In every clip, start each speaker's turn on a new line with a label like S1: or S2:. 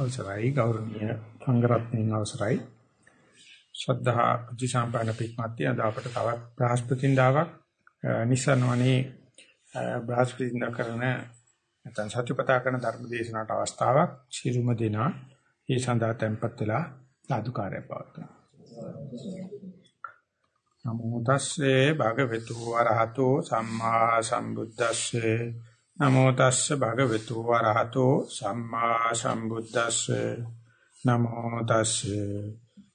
S1: අවසරයි. ගෞරවනීය සංඝරත්නයන් අවසරයි. ශ්‍රද්ධා ප්‍රතිසම්පන්න පිටමත්ය අද අපට තවත් බ්‍රහස්පතින්දාවක් නිසනවනේ බ්‍රහස්පතින්දා කරන නැත්නම් සත්‍යපතා කරන ධර්ම දේශනාවට අවස්ථාවක්. ශිරුම දෙනා ඒ සඳහා tempත් වෙලා සාදුකාරය පවත්වනවා නමෝ තස්සේ භගවතු වරහතෝ සම්මා සම්බුද්දස්සේ නමෝ තස්ස භගවතු වරහතෝ සම්මා සම්බුද්දස්ස. නමෝ තස්ස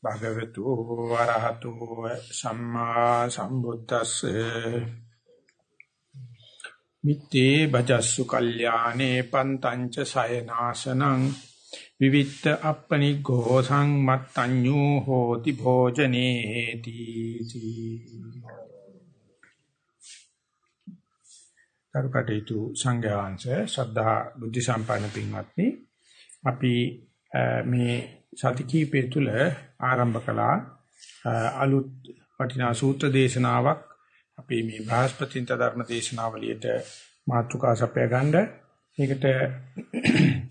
S1: භගවතු වරහතෝ සම්මා සම්බුද්දස්ස. මිත්තේ බජස්සු කල්යානේ පන්තංච සයනාසනං. විවිත්ත අප්පනිග්ඝෝ සංමත්තඤ්ඤෝ හෝති භෝජනේති කරුකටේතු සංඝයාංශ ශ්‍රද්ධා බුද්ධ සම්පන්න පින්වත්නි අපි මේ සති කීපය තුල ආරම්භ කළා අලුත් වටිනා සූත්‍ර දේශනාවක්. අපි මේ බ්‍රහස්පතින්ත ධර්ම දේශනාවලියට මාතෘකා සපය ගන්න. මේකට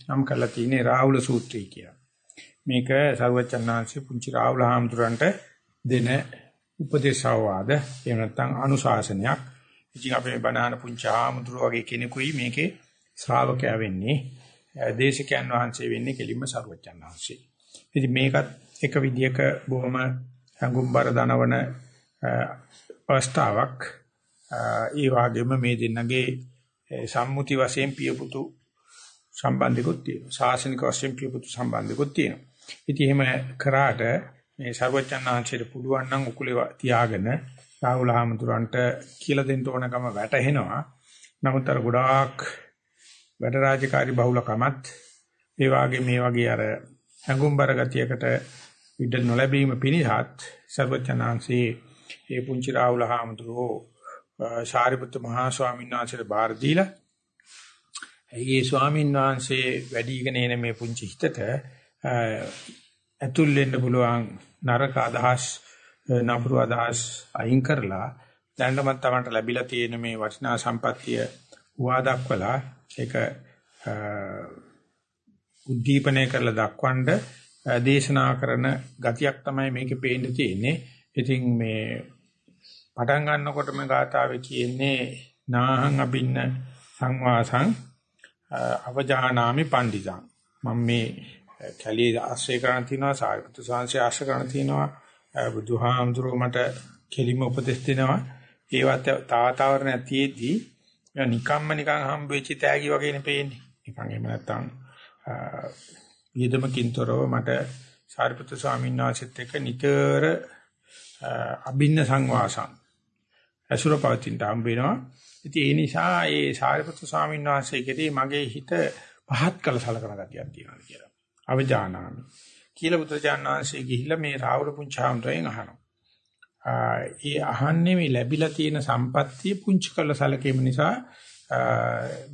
S1: නම් කරලා තියෙන්නේ රාහුල සූත්‍රය කියලා. මේක සර්වචන්නාංශේ පුංචි රාහුල හාමුදුරන්ට දෙන උපදේශාවාද එහෙම නැත්නම් අනුශාසනයක්. ඉතින් අපේ බණහන පුංචි ආමුදුර වගේ කෙනෙකුයි මේකේ ශ්‍රාවකයා වෙන්නේ. දේශකයන් වහන්සේ වෙන්නේ කෙලින්ම සරුවච්චන් වහන්සේ. ඉතින් මේකත් එක විදියක බොහොම හඟුම්බර දනවන අවස්ථාවක්. ඒ වගේම මේ දෙන්නගේ සම්මුති වශයෙන් පියපුතු සම්බන්ධිකුත් තියෙනවා. ශාසනික වශයෙන් පියපුතු සම්බන්ධිකුත් තියෙනවා. ඉතින් එහෙම කරාට මේ සර්වචන් වහන්සේට පුළුවන් නම් උකුලේ තියාගෙන රාහුල හාමුදුරන්ට කියලා දෙන්න ඕනකම වැටහෙනවා. නමුත් අර ගොඩාක් වැඩ රාජකාරී බහුලකමත් ඒ වගේ මේ වගේ අර හැඟුම්බර ගතියකට ඉඩ නොලැබීම පිණිසත් සර්වචනාංශී ඒ පුංචි රාහුල හාමුදුරුවෝ ශාරිපුත්‍ර මහා ස්වාමීන් වහන්සේට බාර දීලා ඒ ස්වාමීන් වහන්සේ වැඩිගෙන එන මේ පුංචි හිතට ඇතුල් වෙන්න පුළුවන් නරක අදහස් නපුරු අදහස් අයින් කරලා දැනටමත් Tamanට ලැබිලා තියෙන මේ වටිනා සම්පත්තිය හුවා දක්වලා ඒක උද්දීපනය කරලා දක්වන්න දේශනා කරන ගතියක් තමයි මේකේ පේන්න තියෙන්නේ. ඉතින් මේ පටන් ගන්නකොටම ගාථාවේ කියන්නේ නාහං අබින්න සංවාසං අවජානාමි පණ්ඩිතං මම මේ කැලේ ආශ්‍රය කරන තියනවා සාරිපුත්‍ර සාංශය ආශ්‍රය කරන තියනවා බුදුහාමුදුරුවෝ මට කෙලිම උපදෙස් දෙනවා. ඒවත් තාතාවරණ ඇතියේදී නිකම්ම නිකන් හම්බෙච්ච තෑගි වගේනේ පේන්නේ. නිකන් එහෙම නැත්තම් ඊදමකින්තරව මට සාරිපුත්‍ර ස්වාමීන් වහන්සේත් එක්ක නිතර අභින්න සංවාසං අසුර පවතින හම්බ වෙනවා. ඉතින් ඒ නිසා ඒ සාරිපුත්‍ර ස්වාමීන් වහන්සේගෙදී මගේ හිත පහත් කළ සලකන ගතියක් තියෙනවා කියලා. අවජානාමි. කියලා බුදුචාන් වහන්සේ ගිහිල්ලා මේ රාවුල පුංචාම්තයෙන් අහනවා. ඒ අහන්නේ මේ ලැබිලා තියෙන සම්පත්තිය පුංචි කළ සැලකීම නිසා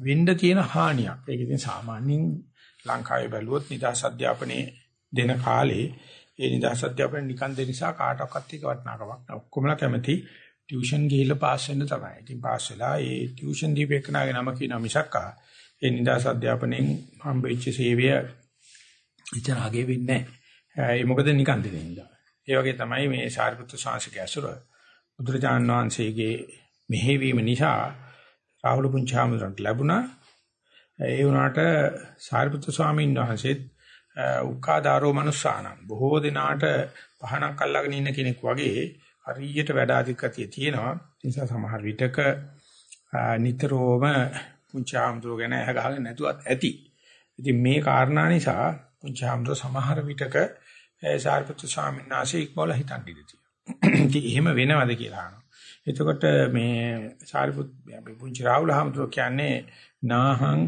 S1: වින්ද තියෙන හානියක්. ඒක ඉතින් සාමාන්‍යයෙන් ලංකාවේ බැලුවොත් නිදහස් අධ්‍යාපනයේ දෙන කාලේ ඒ නිදහස් අධ්‍යාපනය නිකන් දෙන නිසා කාටවත් එක වටිනාකමක් නැහැ. ඔක්කොමලා කැමති ටියුෂන් ගිහිල්ලා පාස් වෙන්න තමයි. ඉතින් පාස් වෙලා ඒ ටියුෂන් දීපේකනාගේ නම කියන මිසක්කා ඒ නිදහස් අධ්‍යාපනයෙන් හම්බෙච්ච සේවය ඉතන ආගේ වෙන්නේ නැහැ. ඒ මොකද නිකන් දෙන්නේ ඉඳලා. ඒ වගේ තමයි මේ සාරිපුත්‍ර ශාන්සික ඇසුර බුදුරජාන් වහන්සේගේ මෙහෙවීම නිසා රාහුල පුංචාමුරන්ට ලැබුණා. ඒ වුණාට සාරිපුත්‍ර ස්වාමීන් වහන්සේත් උක්කාදාරෝ මනුස්සානම් බොහෝ දිනාට පහනක් අල්ලගෙන ඉන්න කෙනෙක් වගේ හරියට වැඩ අධිකතිය තියෙනවා. ඒ නිසා සමහර විටක නිතරම පුංචාමුරෝ ගැන ඇහ ගහගෙන නැතුවත් ඇති. ඉතින් මේ කාරණා නිසා පුංචාම්දෝ සමහර විටක සාරිපුත්‍ර ස්වාමීන් වහන්සේ ඉක්මවල හිතන් ඉඳී. ඉතින් එහෙම වෙනවද කියලා අහනවා. එතකොට මේ සාරිපුත් අපි පුංචි රාහුල හාමුදුරුවෝ කියන්නේ නාහං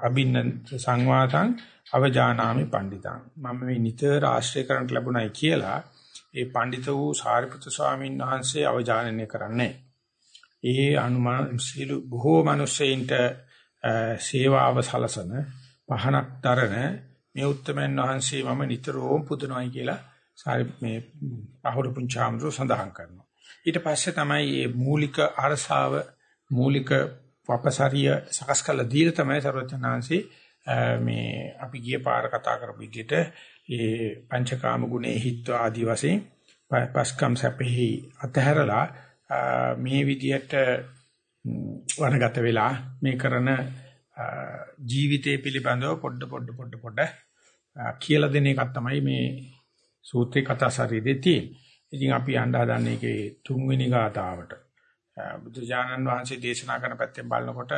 S1: අබින්න සංවාතං අවජානාමි පණ්ඩිතං. මම මේ නිතර ආශ්‍රය කරන්නට ලැබුණයි කියලා ඒ පඬිත වූ සාරිපුත්‍ර ස්වාමීන් වහන්සේ අවජානනය කරන්නේ. ඒ අනුමාන සීල බොහෝ මිනිස්සෙයින්ට සේවාව සලසන පහනක් දරන මේ උත්තමයන් වහන්සේ මම නිතරම පුදනවායි කියලා සාරි මේ පහළ පුංචාමරු සඳහන් කරනවා. ඊට පස්සේ තමයි මේ මූලික අරසාව මූලික වපසරිය සකස් කළ දීලා තමයි සර්වඥාන්සේ මේ අපි ගිය පාර කතා කරපු විදිහට ඒ පංචකාම ගුණේ හිත්ව ආදි වශයෙන් පස්කම් සැපෙහි අතහැරලා මේ විදිහට වනගත වෙලා මේ කරන ජීවිතය පිළිබඳව පොඩ පොඩ පොඩ පොඩ කියලා දෙන එකක් තමයි මේ සූත්‍රේ කතා ශරීරයේ තියෙන්නේ. ඉතින් අපි යන්න හදන්නේ ඒකේ තුන්වෙනි ගාතාවට. බුදුජානන් වහන්සේ දේශනා කරන පැත්තෙන් බලනකොට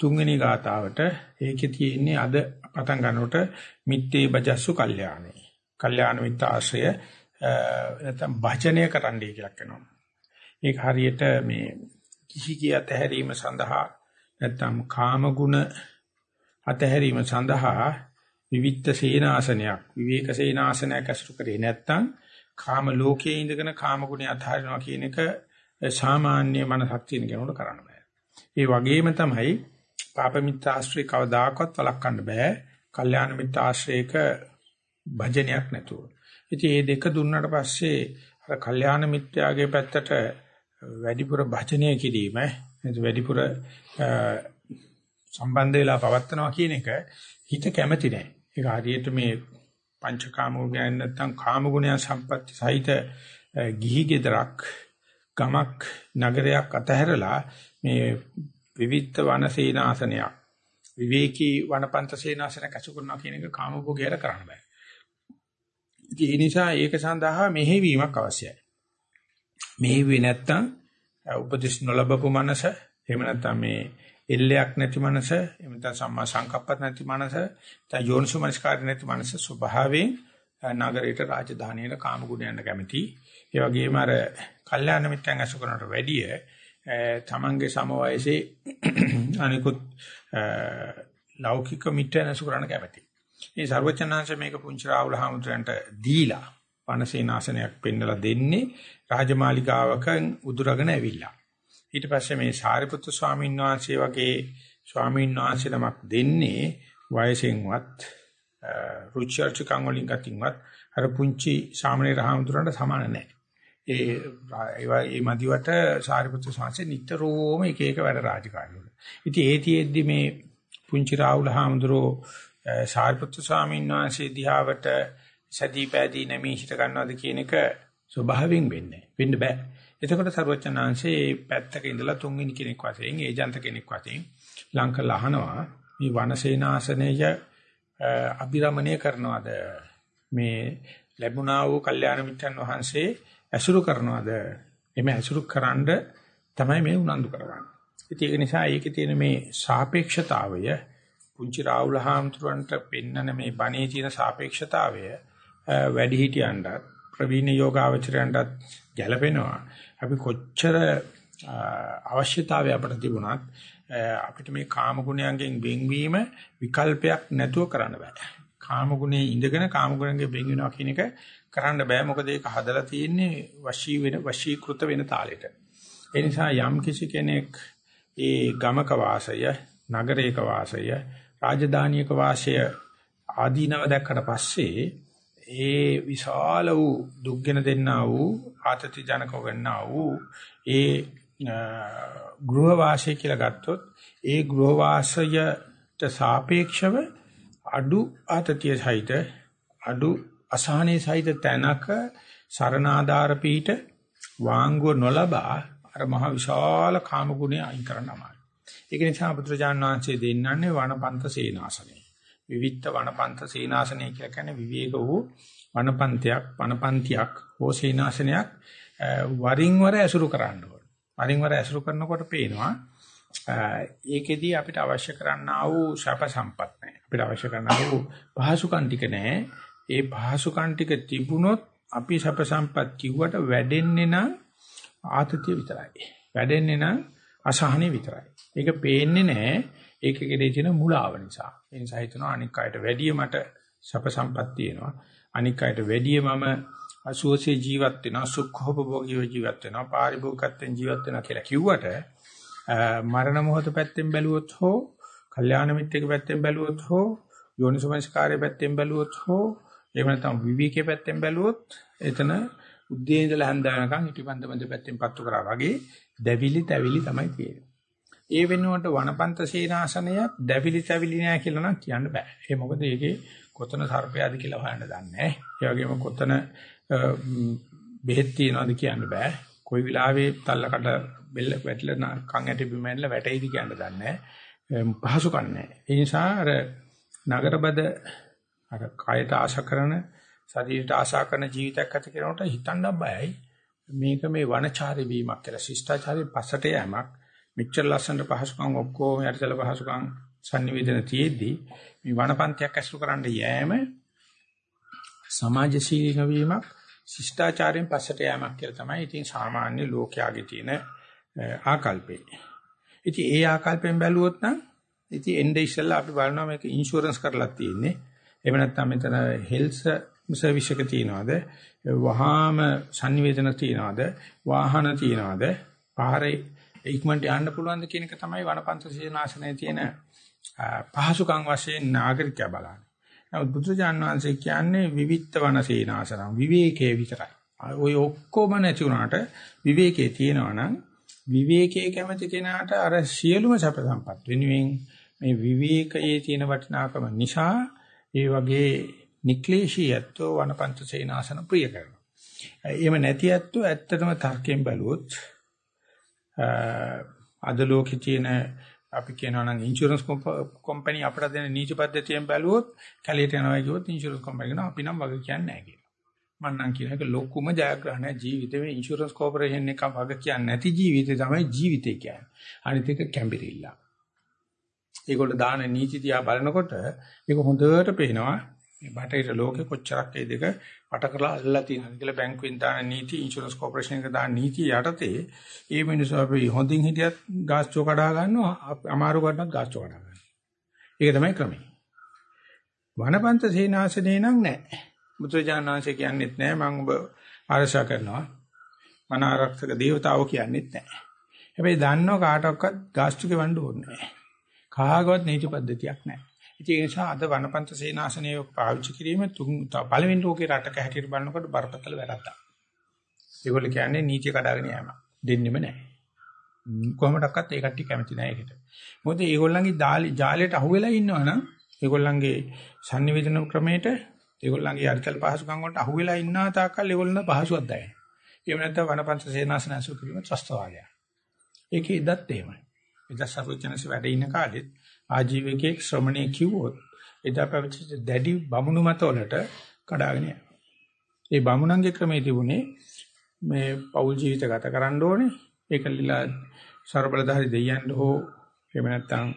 S1: තුන්වෙනි ගාතාවට ඒකේ තියෙන්නේ අද පටන් ගන්නකොට මිත්තේ බජස්සු කල්යාණේ. කල්යාණ මිත්‍ර ආශ්‍රය නැත්නම් භජනය කරන්නයි කියලා කියනවා. ඒක හරියට මේ කිසි කිය ඇතහැරීම සඳහා නැත්නම් කාම ගුණ අතහැරීම සඳහා විවිධ සේනාසනයක් විවේක සේනාසනයක් අසුරු කරේ නැත්නම් කාම ලෝකයේ ඉඳගෙන කාම ගුණ අතහරිනවා කියන එක සාමාන්‍ය මනසක් තියෙන කෙනෙකුට කරන්න බෑ. ඒ වගේම තමයි පාප මිත්‍ර ආශ්‍රය කවදාකවත් වළක්වන්න බෑ. කල්යාණ මිත්‍ර ආශ්‍රයක භජනයක් නැතුව. ඉතින් මේ දෙක දුන්නට පස්සේ අර කල්යාණ මිත්‍යාගේ පැත්තට වැඩිපුර භජනය කිරීම වැඩිපුර සම්බන්ධ වෙලා පවත්නවා කියන එක හිත කැමති නැහැ. ඒක හරියට මේ පංචකාම ගුණයන් නැත්නම් කාම ගුණයන් සම්පatti සහිත ගිහි ගෙදරක් ගමක් නගරයක් අතහැරලා මේ විවිධ වනසේනාසනයක් විවේකී වනපන්ත සේනාසනයක් අසු කරනවා කියන එක කාම භෝගයර කරන්න බෑ. ඒ නිසා ඒක සඳහා මෙහෙවීමක් අවශ්‍යයි. මෙහෙවි නැත්තම් උපදේශ නොලබපු මනස එහෙම නැත්තම් මේ එල්ලයක් නැති මනස එහෙම නැත්නම් සම්මා සංකප්පත් නැති මනස නැත්නම් යෝනිසුමනස්කාරය නැති මනස ස්වභාවයෙන් නගරයට රාජධානියට කාම ගුණයන්ට කැමති. ඒ වගේම අර කල්යාණ මිත්‍යන් අසු කරනට වැඩිය තමන්ගේ සම වයසේ අනිකුත් ලෞකික මිත්‍යන් අසු කරන කැමති. මේ ਸਰවචනාංශ මේක පුංචි රාහුල හාමුදුරන්ට දීලා පනසේනාසනයක් පෙන්නලා දෙන්නේ රාජමාලිගාවක උදුරගෙන ඇවිල්ලා. ඊට පස්සේ මේ සාරිපුත්තු ස්වාමීන් වහන්සේ වගේ ස්වාමීන් වහන්සේ නමක් දෙන්නේ වයසෙන්වත් රුචර්චකම් වලින් ගතින්වත් අර පුංචි සාමණේර රහමුදුරන්ට සමාන නැහැ. ඒ ඒවා මේ මදිවට සාරිපුත්තු ස්වාමීන් නිතරම එක එක වැඩ රාජකාරී වල. ඉතින් ඒතියෙද්දි මේ පුංචි රාහුල හාමුදුරෝ සාරිපුත්තු ස්වාමීන් වහන්සේ දිහාවට සදී පැදී නැමී හිට ගන්නවද කියන එක ස්වභාවයෙන් වෙන්නේ. වෙන්න බෑ. එතකොට සරුවචනාංශේ මේ පැත්තක ඉඳලා තුන්වෙනි කෙනෙක් වශයෙන් ඒජන්ත කෙනෙක් වශයෙන් ලංකල අහනවා මේ වනසේනාසනය අභිරමණය කරනවද මේ ලැබුණා වූ කල්යාණ මිත්‍රන් වහන්සේ ඇසුරු කරනවද එමෙ ඇසුරු කරන්ඩ තමයි මේ උනන්දු කරවන්නේ. ඉතින් ඒක නිසා ඒකේ තියෙන මේ සාපේක්ෂතාවය පුංචි රාහුල හාමුදුරන්ට පෙන්නන මේ බණේ තියෙන සාපේක්ෂතාවය වැඩි හිටියන්ට ප්‍රවීණ යෝගාවචරයන්ටත් ගැළපෙනවා. අපි කොච්චර අවශ්‍යතාවය අපිට තිබුණත් අපිට මේ කාම ගුණයන්ගෙන් වෙන්වීම විකල්පයක් නැතුව කරන්න බෑ. කාම ගුණේ ඉඳගෙන කාම ගුණයෙන් වෙන් වෙනවා කියන එක කරන්න බෑ. මොකද ඒක හදලා තියෙන්නේ වශී වෙන වශීකృత වෙන තාලෙට. ඒ නිසා යම් කිසි කෙනෙක් ඒ ගමක වාසය, නගරයක වාසය, රාජධානියක වාසය ආදීනව දැක්කට පස්සේ ඒ විශාල වූ දුක්ගෙන දෙන්නා වූ ආතති ජනක වෙන්නා වූ ඒ ගෘහ වාසය කියලා ගත්තොත් ඒ ගෘහ වාසයට සාපේක්ෂව අඩු ආතතිය සහිත අඩු අසහනේ සහිත තැනක සරණාධාර පීඨ වාංගුව නොලබා අර මහ විශාල කාම ගුණය අයින් කරන්න අමාරුයි. ඒක නිසා බුදුරජාණන් වහන්සේ දෙන්නන්නේ වනපන්ත සේනාසනය. විවිධ වනපන්ත සීනාසනය කියලා කියන්නේ විවේක වූ වනපන්තයක් වනපන්තියක් හෝ සීනාසනයක් වරින් වර ඇසුරු කරන්න ඕන. වරින් වර ඇසුරු කරනකොට පේනවා ඒකෙදී අපිට අවශ්‍ය කරන්නා වූ ශප සම්පත් නැහැ. අපිට අවශ්‍ය කරන්නා වූ පහසුකම් ටික නැහැ. ඒ පහසුකම් ටික තිබුණොත් අපි ශප සම්පත් කිව්වට වැඩෙන්නේ නම් ආතතිය විතරයි. වැඩෙන්නේ නම් අසහනෙ විතරයි. ඒක පේන්නේ නැහැ. ඒක කෙරේ තියෙන මුලාව නිසා. ඒ නිසා හිතනවා අනික් අයට වැඩිය මට සැප සම්පත් තියෙනවා. අනික් අයට වැඩිය මම අසුවසේ ජීවත් වෙනවා, සුඛෝපභෝගීව ජීවත් වෙනවා, පාරිභෝගිකත්වයෙන් ජීවත් වෙනවා කියලා කිව්වට මරණ මොහොත පැත්තෙන් බැලුවොත් හෝ, කල්යාණ මිත්‍රක පැත්තෙන් බැලුවොත් හෝ, යෝනිසමස්කාරය පැත්තෙන් බැලුවොත් හෝ, එහෙම නැත්නම් විවිකේ පැත්තෙන් බැලුවොත් එතන උද්දී ඉඳලා හන්ද වෙනකන් ඉටිපන්දමද පැත්තෙන් පත්තු කරා වගේ දැවිලි තැවිලි තමයි තියෙන්නේ. ඒ වෙනුවට වනපන්ත සේනාසනය දැවිලි තැවිලි නෑ කියලා නම් කියන්න බෑ. ඒ මොකද ඒකේ කොතන සර්පයාද කියලා හොයන්න දන්නේ නෑ. ඒ වගේම කොතන බෙහෙත් තියනවද කියන්න බෑ. කොයි වෙලාවෙ තල්ලකට බෙල්ල වැටලා කන් ඇටි බිම ඇනලා වැටෙයිද කියන්න දන්නේ නෑ. පහසුකම් නෑ. ඒ නිසා අර නගරබද අර කායට ආශා කරන ශරීරයට ආශා කරන ජීවිතයක් ගත කරනකොට හිතන්න බයයි. මේක මේ වනචාරී වීමක් කියලා ශිෂ්ටාචාරී පසට යෑමක්. මෙච්චර ලස්සනට පහසුකම් ඔක්කොම යටිතල පහසුකම් sannivedana තියෙද්දි මේ වනපන්තියක් ඇසුරු කරන්න යෑම සමාජශීලී වීමක් ශිෂ්ටාචාරයෙන් පස්සට යෑමක් කියලා තමයි ඉතින් සාමාන්‍ය ලෝකයාගේ තියෙන ආකල්පේ. ඉතින් ඒ ආකල්පෙන් බැලුවොත් නම් ඉතින් එnde ඉස්සෙල්ලා අපි බලනවා මේක ඉන්ෂුරන්ස් කරලා තියෙන්නේ. එහෙම නැත්නම් මෙතන හෙල්ස් සර්විස් එක තියනවාද? වහාම sannivedana තියනවාද? වාහන තියනවාද? පාරේ ඉක්මනට යන්න පුළුවන්ද කියන එක තමයි වනපන්ත සීනාසනයේ තියෙන පහසුකම් වශයෙන් නාගරිකයා බලන්නේ. නමුත් බුදුජාන් වහන්සේ කියන්නේ විවිත්ත වන සීනාසනම් විවේකයේ විතරයි. ওই ඔක්කොම නැති වුණාට විවේකයේ තියෙනවා නම් විවේකයේ කැමති කෙනාට අර සියලුම සැප සම්පත් වෙනුවෙන් මේ විවේකයේ තියෙන වටිනාකම නිසා ඒ වගේ නික්ලේශී ඇත්තෝ වනපන්ත සේනාසන ප්‍රිය කරනවා. එහෙම නැති ඇත්තෝ ඇත්තටම තර්කයෙන් බැලුවොත් අද ලෝකේ තියෙන අපි කියනවා නම් ඉන්ෂුරන්ස් කම්පැනි අපට දෙන නීති පද්ධතියෙන් බැලුවොත් කැලියට යනවා කිව්වොත් ඉන්ෂුරන්ස් කම්පැනි කෙනා අපි නම් වග කියන්නේ නැහැ කියලා. මම නම් කියන එක ලොකුම ජයග්‍රහණය ජීවිතේ මේ ඉන්ෂුරන්ස් කෝපරේෂන් එක වග කියන්නේ නැති ජීවිතේ තමයි ජීවිතේ කියන්නේ. අනිත් එක කැම්බිරිල්ල. ඒගොල්ලෝ දාන නීති දිහා බලනකොට ඒක හොඳට පේනවා මේ බටහිර ලෝකෙ කොච්චරක් ඒ දෙක වට කරලා අල්ලලා තියෙනවද කියලා බැංකුවෙන් දාන නීති ඉන්ෂුරන්ස් කෝපරේෂන් එක දාන නීති යටතේ ඒ මිනිස්සු අපි හොඳින් හිටියත් ගාස්චෝ කඩා ගන්නවා අමාරු කරනත් ගාස්චෝ කඩා ගන්නවා. ඒක තමයි ක්‍රමය. වනපන්ත සේනාසනේ නම් නැහැ. මුත්‍රාජානංශ කියන්නේත් නැහැ මම ඔබ ආරක්ෂා කරනවා. මන ආරක්ෂක දේවතාවෝ කියන්නේත් නැහැ. හැබැයි දන්නව කාටවත් ගාස්තු ගෙවන්න ඕනේ නැහැ. කාගවත් නීති පද්ධතියක් නැහැ. ඉතින් ඒ නිසා අද වනපන්ත සේනාසනය පාවිච්චි කිරීම පළවෙනි ලෝකේ රටක හැටියට බලනකොට බරපතල වැරද්දක්. ඒගොල්ලෝ කියන්නේ නීතිය කඩාගෙන යෑම. දෙන්නෙම නැහැ. කොහොමඩක්වත් ඒ කට්ටිය කැමති නැහැ ඒකට. මොකද ඒගොල්ලන්ගේ ජාලයට අහුවෙලා ඉන්නවනම් ඒගොල්ලන්ගේ sannivedana ක්‍රමයට ඒගොල්ලන්ගේ අරිතල් පහසුකම් වලට අහුවෙලා ඉන්නා තාක්කල් ඒගොල්ලන් පහසුවක් දැනෙනවා. එහෙම නැත්නම් වනපන්ත සේනාසන අසු කිරීම ත්‍ස්තවාදය. ඒකේ ඉදත් එහෙමයි. එදා සරුවචනස වැඩ ඉන්න කාලෙත් ආජීවකයේ ශ්‍රමණේ කිව්වොත් එදා පැවතිච්ච දැඩි බමුණු මතවලට කඩාගෙන යනවා. ඒ බමුණන්ගේ ක්‍රමයේ තිබුණේ මේ පෞල් ජීවිත ගත කරන්න ඕනේ. ඒකලිලා ਸਰබලධාරි දෙයයන් හෝ එහෙම නැත්නම්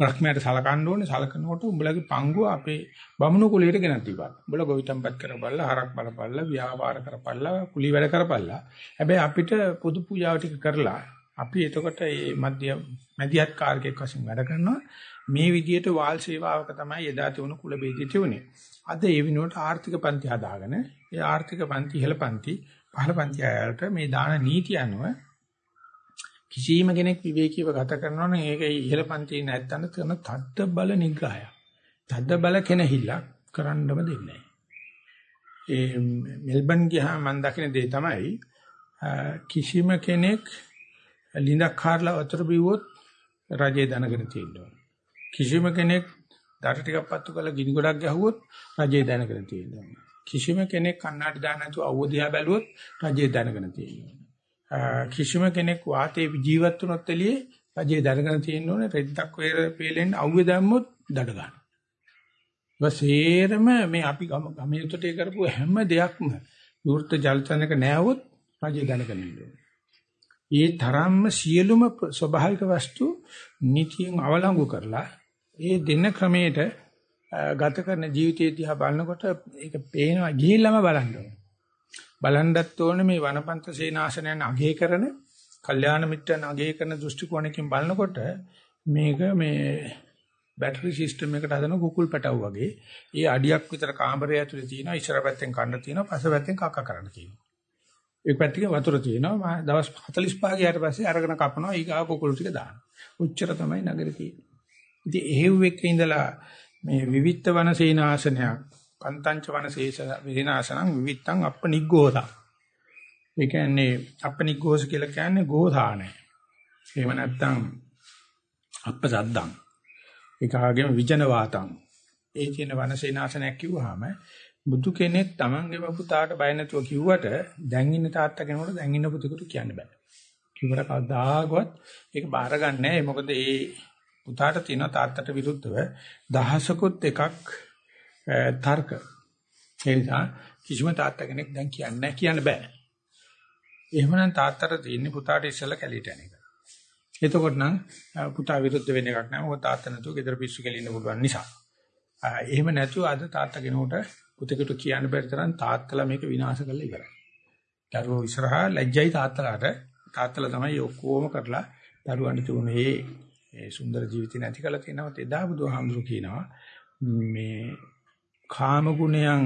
S1: බ්‍රහ්මයට සලකන්න ඕනේ. සලකනකොට උඹලගේ පංගුව අපේ බමුණු කුලයට ගෙනත් දීපන්. උඹලා ගොවිතැන්පත් කරපල්ලා, හරක් බලපල්ලා, ව්‍යාපාර කරපල්ලා, කුලී වැඩ කරපල්ලා. හැබැයි අපිට පොදු පූජාව ටික කරලා අපි එතකොට මේ මධ්‍ය මැදිහත් කාර්යයක් වශයෙන් වැඩ කරනවා. මේ විදිහට වාල් සේවාවක තමයි එදා තිබුණු කුල බෙදී තිබුණේ. අද ඒ විනෝඩ ආර්ථික පන්ති හදාගෙන ඒ ආර්ථික පන්ති ඉහළ පන්ති පහළ පන්ති ආයතන මේ දාන නීති අනුව කිසියම් කෙනෙක් විවේකීව ගත කරනවා නම් ඒක ඉහළ පන්තියේ නැත්තන කරන තද්ද බල නිග්‍රහය. තද්ද බල කෙනහිල්ලක් කරන්නම දෙන්නේ නැහැ. ඒ මෙල්බන් ගියාම මම දකින දේ තමයි කිසිම කෙනෙක් ලිඳක් හරලා වතුර බිව්වොත් රජේ දැනගෙන තියෙනවා. කිසිම කෙනෙක් දර ටිකක් පත්තු කරලා ගිනි ගොඩක් ගැහුවොත් රජේ දැනගෙන තියෙනවා. කිසිම කෙනෙක් කන්නාඩි දාන්න නැතුව අවුදියා බැලුවොත් රජේ දැනගෙන තියෙනවා. කිසිම කෙනෙක් වාතේ ජීවත් වුණොත් එළියේ රජේ දැනගෙන තියෙන්න ඕනේ රෙද්දක් වේර පෙලෙන් අවුවේ දැම්මොත් දඩ ගන්න. වසේරම මේ අපි ගම යුතට කරපු හැම දෙයක්ම විවෘත ජලතනක නැවොත් රජේ දැනගෙන ඉන්න ඕනේ. ඒ තරම්ම සියලුම ස්වභාවික වස්තු නිතියෙන් අවලංගු කරලා ඒ දෙන ක්‍රමයට ගත කරන ජීවිතය දිහා බලනකොට ඒක පේනවා ගිහිල්ලාම බලන්න ඕනේ. බලන්නත් ඕනේ මේ වනපන්ත සේනාසනයන් අගය කරන, කල්යාණ මිත්‍රයන් අගය කරන දෘෂ්ටි කෝණකින් බලනකොට මේක මේ බැටරි සිස්ටම් එකට හදන කුකුල් පැටව වගේ. ඒ අඩියක් විතර කාමරය ඇතුලේ තියෙනවා, ඉස්සර පැත්තෙන් කන්න තියෙනවා, පස පැත්තෙන් කක්ක කරන්න තියෙනවා. ඒ පැත්තක වතුර තියෙනවා. මම දවස් 45 ගියාට පස්සේ අරගෙන කපනවා ඊගා කුකුළු ටික දානවා. උච්චර තමයි නගරේ තියෙන්නේ. ඉතින් එහෙව් එක්ක ඉඳලා මේ විවිත්ත වනසේනාසනයක් පන්තංච වනසේස විනාසනං විවිත්තං අපනිග්ගෝසා. ඒ කියන්නේ අපනිග්ගෝස කියලා කියන්නේ ගෝධානය. එහෙම නැත්නම් අප්පසද්දං ඒකාගෙම විජන වාතං ඒ කියන වනසේනාසනයක් කිව්වහම බුදු කෙනෙක් Tamange පුතාට බය නැතුව කිව්වට දැන් ඉන්න තාත්තා කෙනෙකුට දැන් ඉන්න පුතෙකුට කියන්න බෑ. කිව්වට කවදාකවත් ඒක බාර ගන්න නැහැ. මොකද ඒ පුතාට තියෙන තාත්තට විරුද්ධව දහසකුත් එකක් තර්ක. ඒ නිසා කිසිම තාත්තා කෙනෙක් දැන් කියන්නේ කියන්න බෑ. එහෙමනම් තාත්තට තියෙන්නේ පුතාට ඉස්සෙල්ලා කැලීට යන එක. එතකොට නම් පුතා විරුද්ධ වෙන එකක් නෑ. මොකද තාත්තා නැතුව ගෙදර පිස්සු කෙලින්න පුළුවන් නිසා. එහෙම නැතුව අද තාත්තා කෙනෙකුට පුතෙකුට කියන්න බැරි තරම් තාත්තලා මේක විනාශ කරලා ඉවරයි. දරුවෝ ඉස්සරහා ලැජ්ජයි තාත්තලාට තාත්තලා තමයි ඔක්කොම කරලා දරුවන්ට තුනේ මේ සුන්දර ජීවිතය නැති කරලා තියෙනවා. එදා බුදුහාමුදුරු කියනවා මේ කාම ගුණයන්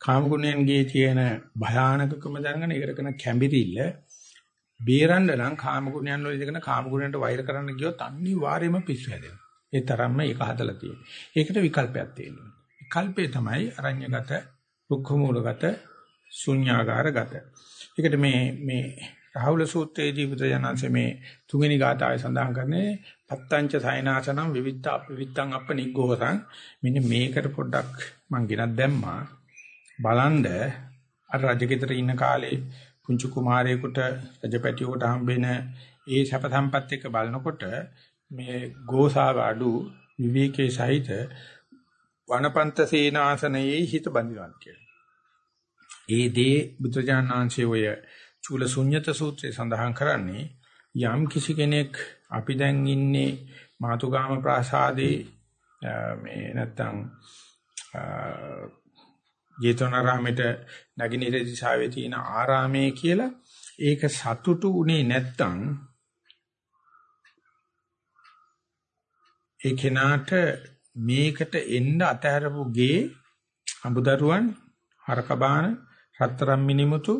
S1: කාම ගුණයන්ගේ තියෙන භයානකකම දැනගෙන ඒකට කරන කැඹිරිල්ල බේරන්න නම් කාම ගුණයන් වල ඉඳගෙන කාම ගුණයන්ට වෛර කරන්න ගියොත් අනිවාර්යයෙන්ම පිස්සු හැදෙනවා. ඒ තරම්ම ඒක හදලා තියෙනවා. ඒකට විකල්පයක් තියෙනවා. විකල්පේ තමයි අරඤ්‍යගත, රුක්ඛමූලගත, ශුන්‍යාගාරගත. ඒකට මේ මේ රාහුල සූත්‍රයේදී බුදුජානන්සේ මේ තුන්වෙනි ගාථාවේ සඳහන් කරන්නේ පත්තංච සයනාසනම් විවිත්ත අපවිත්තං අප නිග්ගෝසං මෙන්න මේකට පොඩ්ඩක් මං ගෙනත් දැම්මා බලන්ද අර රජගෙදර ඉන්න කාලේ පුංචි කුමාරයෙකුට රජපැටියෙකුට හම්බෙන ඒ සැප සම්පත් එක්ක බලනකොට මේ ගෝසාව අඩු විවේකයේ සහිත වනපන්ත සේනාසනයේ හිත බඳිනවා කියලා. ඒ දේ බුදුජානනාංශයේ ඔය චූල ශුන්්‍යත සූත්‍රයේ සඳහන් කරන්නේ යම් කිසි කෙනෙක් අපි දැන් ඉන්නේ මාතුගාම ප්‍රාසාදේ මේ නැත්තම් ජේතවනාරාමෙට නගිනීර දිශාවේ තියෙන ආරාමයේ කියලා ඒක සතුටු උනේ නැත්තම් ඒ කෙනාට මේකට එන්න අතහැරපු ගේ අඹදරුවන් හරකබාන රත්තරම් මිනිමුතු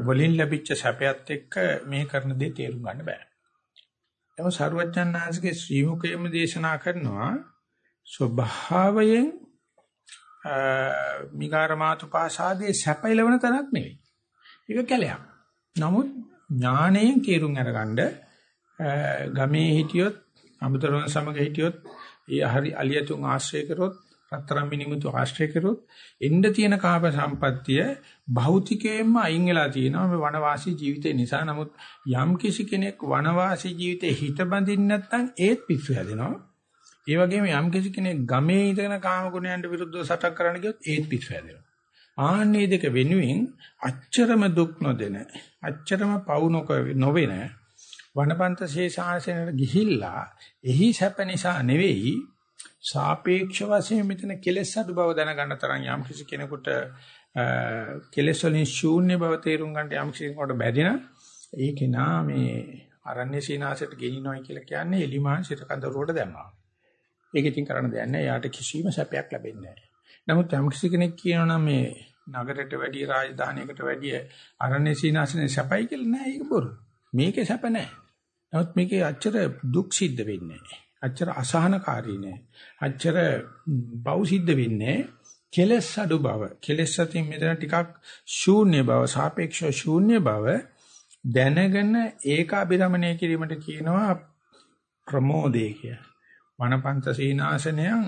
S1: වලින් ලැබිච්ච සැපයත් එක්ක මේ කරන දේ තේරුම් ගන්න බෑ. එම සරුවච්චන්හන්සේගේ ශ්‍රී මුකයේම දේශනා කරනවා ස්වභාවයෙන් මිගාරමාතුපාසාදේ සැපයලවන තැනක් නෙවෙයි. ඒක කැලයක්. නමුත් ඥාණයෙන් තේරුම් අරගන්න ගමේ හිටියොත් අමුතරන් සමග හිටියොත් ඒ හරි අලියතුන් ආශ්‍රය කරොත් රත්තරන් මිනිමුතු ආශ්‍රය කරොත් එන්න තියෙන කාප සම්පත්තිය භෞතිකයෙන්ම අයින් වෙලා තියෙනවා මේ වනවාසී ජීවිතේ නිසා. නමුත් යම් කිසි කෙනෙක් වනවාසී ජීවිතේ හිත බඳින්න නැත්නම් ඒත් පිස්සු හැදෙනවා. ඒ වගේම යම් කිසි කෙනෙක් ගමේ ඉඳගෙන කාම ගුණයන්ට විරුද්ධව සටන් කරන්න ගියොත් ඒත් පිස්සු හැදෙනවා. ආන්නේ දෙක වෙනුවෙන් අච්චරම දුක් නොදෙන අච්චරම පවු නොවෙන වනපන්ත ශේෂාසනට ගිහිල්ලා එහි සැප නිසා නෙවෙයි සාපේක්ෂ වශයෙන් මෙතන කෙලෙස් අඩු බව දැනගන්න තරම් යම් කිසි කෙනෙකුට කෙලෙස් වලින් ශූන්‍ය බව තේරුම් ගන්නට යම් කිසි කෙනෙකුට බැරි නම් ඒක නා මේ අරණ්‍ය සීනාසයට ගෙනිනොයි කියලා කියන්නේ එලිමාන් සිත කඳවුරට දැම්මා. ඒක ඉතින් කරන්න දෙයක් නැහැ. යාට කිසිම සැපයක් ලැබෙන්නේ නැහැ. නමුත් යම් කිසි කෙනෙක් කියනවා මේ නගරයට වැඩිය රාජධානියකට වැඩිය අරණ්‍ය සීනාසනේ සැපයි කියලා නෑ ඒක බොරු. මේකේ සැප නෑ. නමුත් මේකේ අච්චර දුක් සිද්ධ වෙන්නේ නෑ. අච්චර අසහනකාරී නෑ. අච්චර බව සිද්ධ වෙන්නේ කෙලස් අඩු බව. කෙලස් අතින් මෙතන ටිකක් ශූන්‍ය බව, සාපේක්ෂව ශූන්‍ය බව දැනගෙන ඒක අභිරමණය කිරීමට කියනවා ප්‍රමෝදේ කිය. වනපන්ත සීනාසනයන්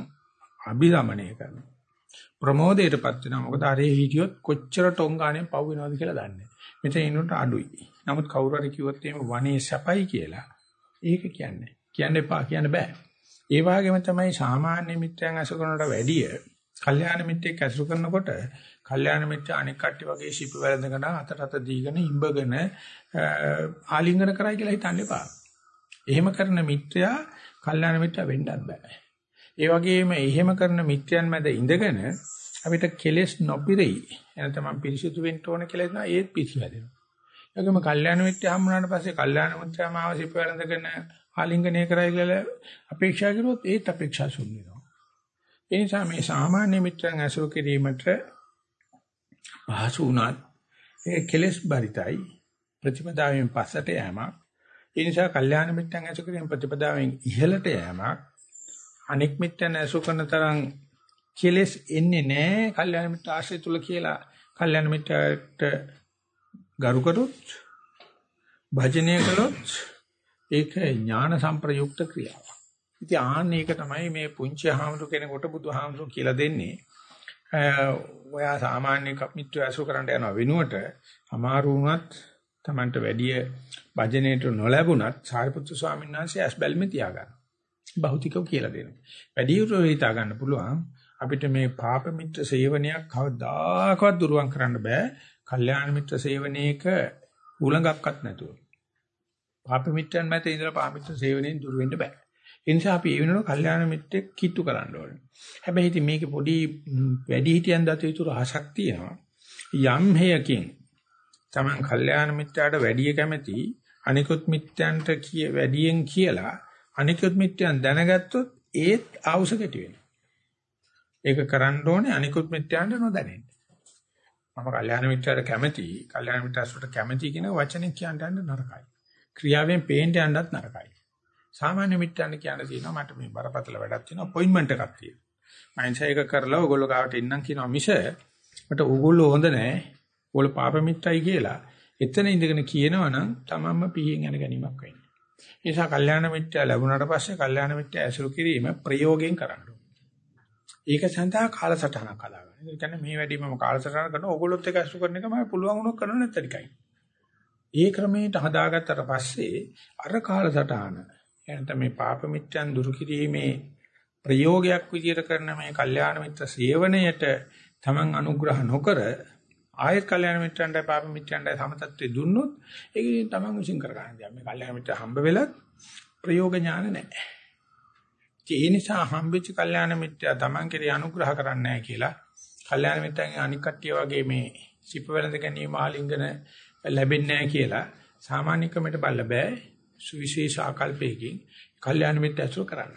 S1: අභිරමණය කරනවා. ප්‍රමෝදයටපත් වෙනවා. මොකද අරේ හිටියොත් කොච්චර ටොංගාණයෙන් පව් වෙනවද කියලා දන්නේ. මෙතන ඉන්නට අඩුයි. නමුත් කවුරු හරි කිව්වොත් එහෙම වනේ සැපයි කියලා ඒක කියන්නේ. කියන්න එපා කියන්න බෑ. ඒ වගේම තමයි සාමාන්‍ය මිත්‍රයන් ඇසුර කරනට වැඩිය කල්යාණ මිත්‍රෙක් ඇසුර කරනකොට කල්යාණ මිත්‍ර අනෙක් කට්ටිය වගේ ශිප වැළඳගෙන අතට අත දීගෙන ඉඹගෙන ආලිංගන කරයි කියලා හිතන්න එපා. එහෙම කරන මිත්‍රයා කල්යාණ මිත්‍ර වෙන්නත් බෑ. ඒ වගේම එහෙම කරන මිත්‍යයන් මැද ඉඳගෙන අපිට කෙලෙස් නොපිරෙයි. එනතම පිරිසිදු වෙන්න ඕන කියලා හිතනවා ඒත් පිස්සු හැදෙනවා. ඒකම කල්යාණ මිත්‍ය හම්බුනාට පස්සේ කල්යාණ මිත්‍යාම ආවසිප වැළඳගෙන ආලිංගනය කරයි කියලා අපේක්ෂා කරුවොත් ඒත් අපේක්ෂා ශුන්‍ය වෙනවා. ඒ නිසා මේ සාමාන්‍ය මිත්‍රයන් ඇසුරු කිරීමට පහසු වුණත් ඒ කෙලෙස් බරිතයි ප්‍රතිපදාවෙන් පස්සට යෑමක්. ඒ නිසා කල්යාණ මිත්‍රයන් ඇසුරු කිරීම ප්‍රතිපදාවෙන් ඉහළට යෑමක්. අනෙක් මිත්‍රයන් ඇසුරු කරන තරම් කෙලෙස් එන්නේ නැහැ කල්යාණ මිත්‍ර ආශ්‍රය තුල කියලා කල්යාණ මිත්‍රට ගරු කරොත් භජනය කළොත් ඒක ඥාන සංප්‍රයුක්ත ක්‍රියාවක්. ඉතින් ආන්න ඒක තමයි මේ පුංචි හාමුදුර කෙනෙකුට බුදුහාමුදුර කියලා දෙන්නේ. ඔයා සාමාන්‍ය මිත්‍ර ඇසු කරන්න යන වෙනුවට අමාරු වුණත් Tamanට වැඩි භජනේට නොලැබුණත් සාරිපුත්තු ස්වාමීන් වහන්සේ ඇස් බැල්මේ තියාගන්න. භෞතිකව කියලා දෙනවා. වැඩි උරෝ හිතා ගන්න පුළුවන් අපිට මේ පාප මිත්‍ර සේවනයක් කවදාකවත් දුරුවන් කරන්න බෑ. කල්යාණ මිත්‍ර සේවනයේක උලඟක්වත් නැතුව. පාප මිත්‍රයන් මත ඉඳලා පාප මිත්‍ර සේවනයෙන් දුර වෙන්න බෑ. ඒ නිසා අපි ඒ වෙනකොට කල්යාණ මිත්‍රෙක් කිට්ටු කරන්න ඕනේ. හැබැයි ඉතින් මේකේ පොඩි වැඩි හිටියන් දත යුතු රහසක් තියෙනවා. යම් හේයකින් Taman කල්යාණ මිත්‍රාට වැඩි කැමැති අනිකුත් මිත්‍යන්ට කිය වැඩියෙන් කියලා අනිකුත් මිත්‍යන් දැනගත්තොත් ඒත් ආවුස කෙටි වෙනවා. ඒක කරන්න ඕනේ අනිකුත් මිත්‍යන්ට නොදැනෙන්න. මම කල්යාණ මිත්‍රාට කැමැති, කල්යාණ මිත්‍රාසුට කැමැති කියන වචනේ කියන්න යන්න නරකයි. ක්‍රියාවෙන් පේන්න යන්නත් නරකයි. සාමාන්‍ය මිත්‍යන්න කියන්න තියෙනවා මට මේ බරපතල වැඩක් තියෙනවා අපොයින්ට්මන්ට් එකක් තියෙනවා. මම ඒක කරලා ඔයගොල්ලෝ ගාවට එන්නම් කියනවා මිස මට ඕගොල්ලෝ හොඳ නැහැ. ඕගොල්ලෝ පාප මිත්‍රයි කියලා එතන ඉඳගෙන කියනවනම් තමන්ම පිහින් යන ගැනීමක් වෙන්නේ. ඒ නිසා කල්යාණ මිත්‍යා ලැබුණාට පස්සේ කල්යාණ මිත්‍යා ඇසුරු කිරීම ප්‍රයෝගයෙන් කරන්න ඒක සඳහා කාලසටහනක් හදාගන්න. ඒ කියන්නේ මේ වැඩි මම කාලසටහන කරනවා ඕගොල්ලොත් එක්ක ඇසුරු කරන එක මම පුළුවන් වුණොත් කරන්න නැත්තරයි. ඒ ක්‍රමයට හදාගත්තට පස්සේ අර කාලසටහන එනත මේ පාප මිත්‍යන් දුරු කිරීමේ ප්‍රයෝගයක් විදියට කරන මේ කල්යාණ මිත්‍ර සේවනයේට තමන් අනුග්‍රහ නොකර ආයත් කල්යාණ මිත්‍රන්ට පාප මිත්‍රන්ට සමතත්වයේ දුන්නොත් ඒක තමන් විශ්ින් කර ගන්න දෙයක්. මේ කල්යාණ මිත්‍ර හම්බ වෙලත් ප්‍රයෝග ඥාන නැහැ. ඒ නිසා හම්බෙච්ච කල්යාණ මිත්‍යා තමන් කෙරේ අනුග්‍රහ කරන්නේ නැහැ කියලා කල්යාණ මිත්‍රන්ගේ අනික් කට්ටිය වගේ මේ සිප වෙනද ගැනීම ආලිංගන ලැබෙන්නේ නැහැ කියලා සාමාන්‍ය ක්‍රමයට බල්ල බෑ. සුවිශේෂ ආකල්පයකින් කල්යාණ මිත්‍ය ඇසුර කරන්න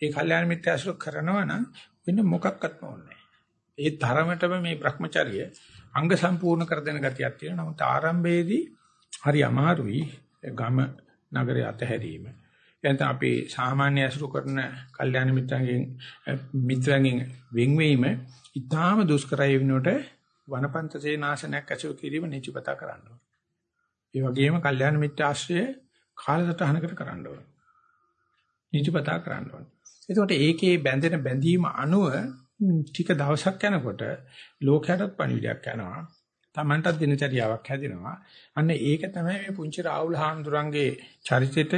S1: ඒ කල්යාණ මිත්‍ය ඇසුර කරනවා නම් වෙන මොකක්වත්ම ඕනේ ඒ තරමටම මේ Brahmacharya අංග සම්පූර්ණ කර දෙන ගතියක් තියෙනවා. නමුත් ආරම්භයේදී හරි අමාරුයි ගම නගරය අතහැරීම. එතන අපි සාමාන්‍ය ඇසුරු කරන කල්යාණ මිත්‍රයන්ගෙන් මිත්‍රයන්ගෙන් වෙන්වීම ඉතාම දුෂ්කරයි වෙනකොට වනපන්ත සේනාසනයක් ඇසුරු කිරීම නිචිපතා කරන්න ඕනේ. ඒ වගේම කල්යාණ මිත්‍ර ආශ්‍රය කාලසටහනකට කරන්න ඕන. නිතිපතා කරන්න ඕන. එතකොට ඒකේ බැඳෙන බැඳීම අනුව ටික දවසක් යනකොට ලෝකයටත් පණිවිඩයක් යනවා. Tamanටත් දිනචරියාවක් හැදෙනවා. අන්න ඒක තමයි මේ පුංචි රාහුල හාමුදුරන්ගේ චරිතෙට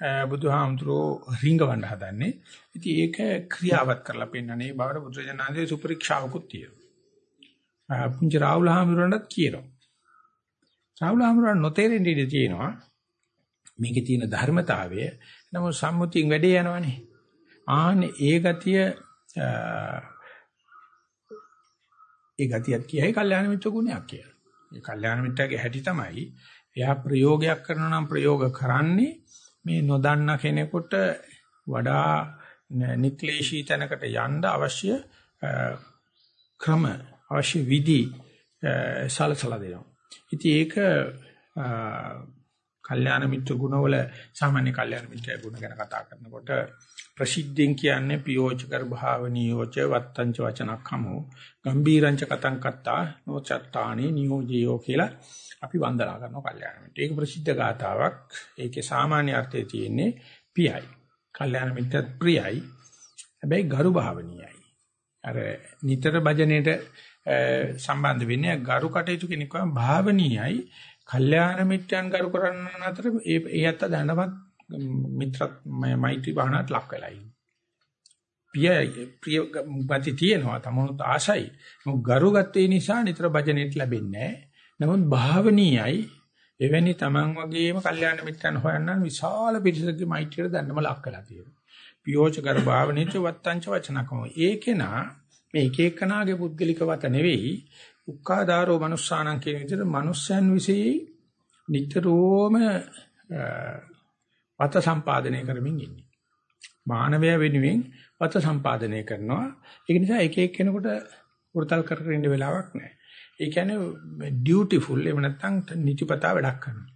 S1: බුදුහාමුදුරෝ රිංගවන්න හදන්නේ. ඉතින් ඒක ක්‍රියාවත් කරලා පෙන්නන්නේ බවට බුදුරජාණන්සේ සුපරීක්ෂාවකුත් තියෙනවා. පුංචි රාහුල හාමුදුරන්ටත් කියනවා. රාහුල හාමුදුරන් නොතේරෙන්න ඉඩ තියෙනවා. මේකේ තියෙන ධර්මතාවය නමුත් සම්මුතියෙන් වැඩේ යනවනේ. ආන්නේ ඒ ගතිය ඒ ගතියත් කියයි කල්යාණ මිත්‍ර ගුණයක් කියලා. ඒ කල්යාණ මිත්‍රගේ හැටි තමයි එයා ප්‍රයෝගයක් කරනවා නම් ප්‍රයෝග කරන්නේ මේ නොදන්න කෙනෙකුට වඩා නික්ලේශී තැනකට යන්න අවශ්‍ය ක්‍රම අවශ්‍ය විදි සලසලා දෙනවා. ඉතින් ඒක කල්යාණ මිත්‍ර ගුණවල සාමාන්‍ය කල්යාණ මිත්‍ර ගුණ ගැන කතා කරනකොට ප්‍රසිද්ධියෙන් කියන්නේ පියෝචකර භාවනියෝච වත්තංච වචනක්ඛමෝ ගම්බීරංච කතං කත්තා නොචත්තානි නියෝජියෝ කියලා අපි වන්දනා කරනවා කල්යාණ මිත්‍ර. ඒක ප්‍රසිද්ධ ගාතාවක්. ඒකේ සාමාන්‍ය අර්ථය තියෙන්නේ පියයි. කල්යාණ මිත්‍රත් ප්‍රියයි. හැබැයි ගරු භාවනියයි. අර නිතර භජනයේට සම්බන්ධ වෙන්නේ ගරු කටයුතු කෙනෙක් වගේ භාවනීයයි කල්යාණ මිත්‍යයන් කරු කරන්න අතර ඒ ඒ ඇත්ත දැනවත් මිත්‍රත් මෛත්‍රී භාවනාවට ලක් වෙලා ඉන්නේ. ප්‍රිය ප්‍රිය ගති තියෙනවා තමනුත් ආසයි. මොකද ගරු ගත්තේ නිසා නිතර භජනෙට ලැබෙන්නේ නමුත් භාවනීයයි එවැනි තමන් වගේම කල්යාණ මිත්‍යයන් හොයන්න විශාල පිරිසකගේ මෛත්‍රියට දැන්නම ලක් වෙලා තියෙනවා. පියෝච කර භාවනිච්ච වත්තංච වචනකම. ඒකේනා මේ එක එකනාගේ පුද්ගලික වත නෙවෙයි උක්කාදාරෝ මනුස්සානම් කියන විදිහට මනුස්සයන් વિશે නිතරම වත සම්පාදනය කරමින් ඉන්නේ. මානවය වෙනුවෙන් වත සම්පාදනය කරනවා. ඒක නිසා එක එක්කෙනෙකුට වෘතල් කර කර ඉන්න වෙලාවක් නැහැ. ඒ කියන්නේ ඩියුටිෆුල් එහෙම නැත්නම් නිතිපතා වැඩක් කරනවා.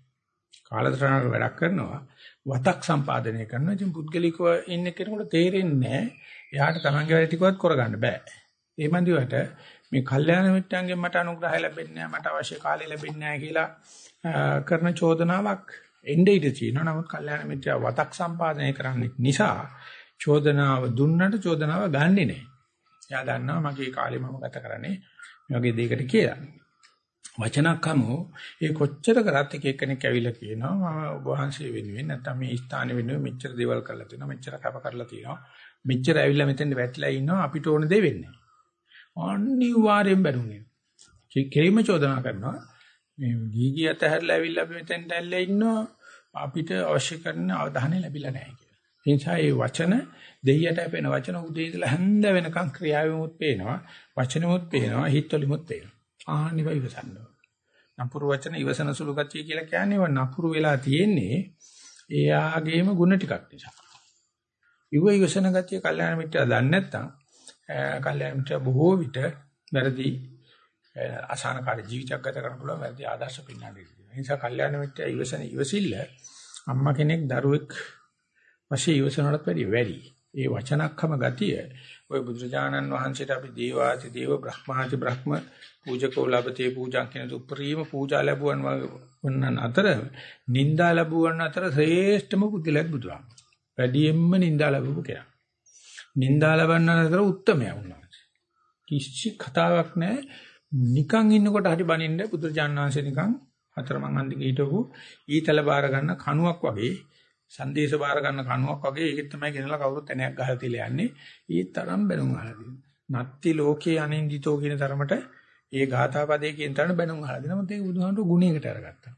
S1: කාලතරණක වැඩක් කරනවා. වතක් සම්පාදනය කරනවා. ඉතින් පුද්ගලිකව ඉන්න කෙනෙකුට තේරෙන්නේ නැහැ. එයාට තමන්ගේ වැඩ ටිකවත් කරගන්න බෑ. ඒ මන්දිවට මේ කල්යාණ මිත්‍රයන්ගෙන් මට අනුග්‍රහය ලැබෙන්නේ නැහැ මට අවශ්‍ය කාලය ලැබෙන්නේ නැහැ කියලා කරන චෝදනාවක් එnde ඉඳ තියෙනවා. නමුත් කල්යාණ මිත්‍යා වතක් සම්පාදනය කරන්නේ නිසා චෝදනාව දුන්නට චෝදනාව ගන්නෙ නෑ. එයා දන්නවා මගේ කාලේ මම ගත කරන්නේ මේ වගේ දෙයකට කියලා. වචනක්කමෝ ඒ කොච්චර කරත් එක එක්කෙනෙක් ඇවිල්ලා කියනවා මම ඔබ වහන්සේ වෙනුවෙන් නැත්නම් මේ ස්ථානෙ වෙනුවෙන් මෙච්චර දේවල් කරලා තියෙනවා මෙච්චර කැප කරලා තියෙනවා මෙච්චර ඇවිල්ලා මෙතෙන්ද වැටිලා ඉන්නවා අපිට ඕන දේ වෙන්නේ අනිවාර්යෙන් බැනුනේ කෙලිම චෝදනා කරනවා මේ ගීගී අතහැරලා ඇවිල්ලා අපි මෙතෙන්ට ඇල්ලලා ඉන්නවා අපිට අවශ්‍ය කරන අවධානය ලැබිලා නැහැ කියලා. ඒ නිසා මේ වචන දෙයියට අපේන වචන උදේ ඉඳලා හැන්ද වෙනකන් ක්‍රියාවෙමුත් පේනවා වචනෙමුත් පේනවා හිතවලුමුත් පේනවා. ආනිව ඉවසන්න. නපුරු වචන ඉවසන සුළු ගතිය කියලා කියන්නේ ව නපුරු වෙලා තියෙන්නේ එයාගේම ಗುಣ ටිකක් නිසා. ඉව ඉවසන ගතිය කල්යාණ මිත්‍යා දන්නේ නැත්නම් කල්යාණ මිත්‍යා බොහෝ විට වැරදි අසහනකාරී ජීවිතයක් ගත කරන්න පුළුවන් වැරදි ආදර්ශ පින්නන්නේ. ඒ නිසා කල්යාණ මිත්‍යා ඉවසන ඉවසිල්ල අම්මා කෙනෙක් දරුවෙක් වශයෙන් ඉවසනටත් වැඩිය වැඩි. ඒ වචනක්කම ගතිය ඔය බුදුරජාණන් වහන්සේට අපි දේවාති දේව බ්‍රහ්මාති බ්‍රහ්ම පූජකෝ ලබතේ පූජා කියන උපරිම පූජා ලැබුවන් වන්නන් අතර නිന്ദා ලැබුවන් අතර ශ්‍රේෂ්ඨම පුදුලක් බුදුහාම. වැඩියෙන්ම නිന്ദා ලැබුව කෙනා. නිന്ദා ලබන්න අතර උත්තරමයා වුණා. කිසි කතාවක් නැහැ. නිකන් ඉන්නකොට හරි බනින්න බුදුරජාණන් වහන්සේ නිකන් අතරමං අන්දිගේ හිටවපු ඊතල බාර ගන්න කණුවක් වගේ සංදේශ බාර ගන්න කණුවක් වගේ ඒකෙත් තමයි ගෙනලා කවුරුත් එනයක් ගහලා තියලා යන්නේ. ඊ තරම් බැනුම් අහලා තියෙනවා. නත්ති ලෝකේ අනින්දිතෝ කියන තරමට ඒ ගාථා පදයේ කියන තරම බැනුම් අහලා දෙනවා. මොකද ඒක බුදුහාමුදුරු ගුණයකට අරගත්තා.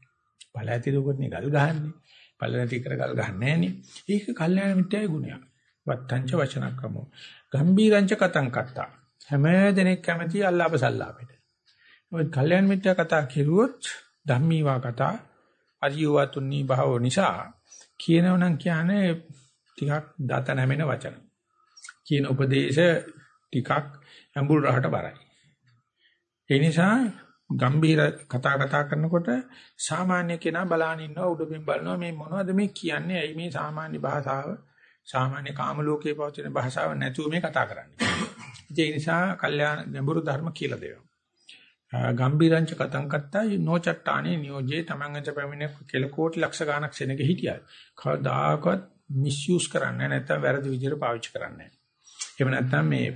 S1: ඵල ඇති දුකනේ ගල් ගහන්නේ. ඵල නැති කර ගල් ගහන්නේ නැහනේ. ඒක කල්යාණ මිත්‍යයි ගුණයක්. වත්තංච වචනක්කමෝ. ගම්බීරංච කතං කත්තා. හැම දෙනෙක් කැමති අල්ලාප සල්ලාපෙට. ඔය කල්යාණ මිත්‍ය කතා කෙරුවොත් ධම්මීවා කතා අරියවා තුන්නී භාව නිසා කියනවනම් කියන්නේ ටිකක් දත නැමෙන වචන. කියන උපදේශ ටිකක් ඇඹුල් රහට බරයි. ඒ නිසා ගම්බීර කතා කතා කරනකොට සාමාන්‍ය කෙනා බලන ඉන්නවා උඩින් බලනවා මේ මොනවද මේ කියන්නේ ඇයි මේ සාමාන්‍ය භාෂාව සාමාන්‍ය කාම ලෝකයේ පවතින භාෂාව නැතුව මේ කතා කරන්නේ. ඒ නිසා කල්යාණ ගැඹුරු ධර්ම කියලා දෙනවා. ගම්බීරංච කතං කත්තා නොචට්ටානේ නියෝජේ තමන්ගත පැමිණ කෙල කෝටි ලක්ෂ ගණක් සෙනග හිටියා. කවදාකවත් මිස්යූස් කරන්නේ නැත්නම් වැරදි විදිහට පාවිච්චි කරන්නේ නැහැ. එහෙම නැත්නම් මේ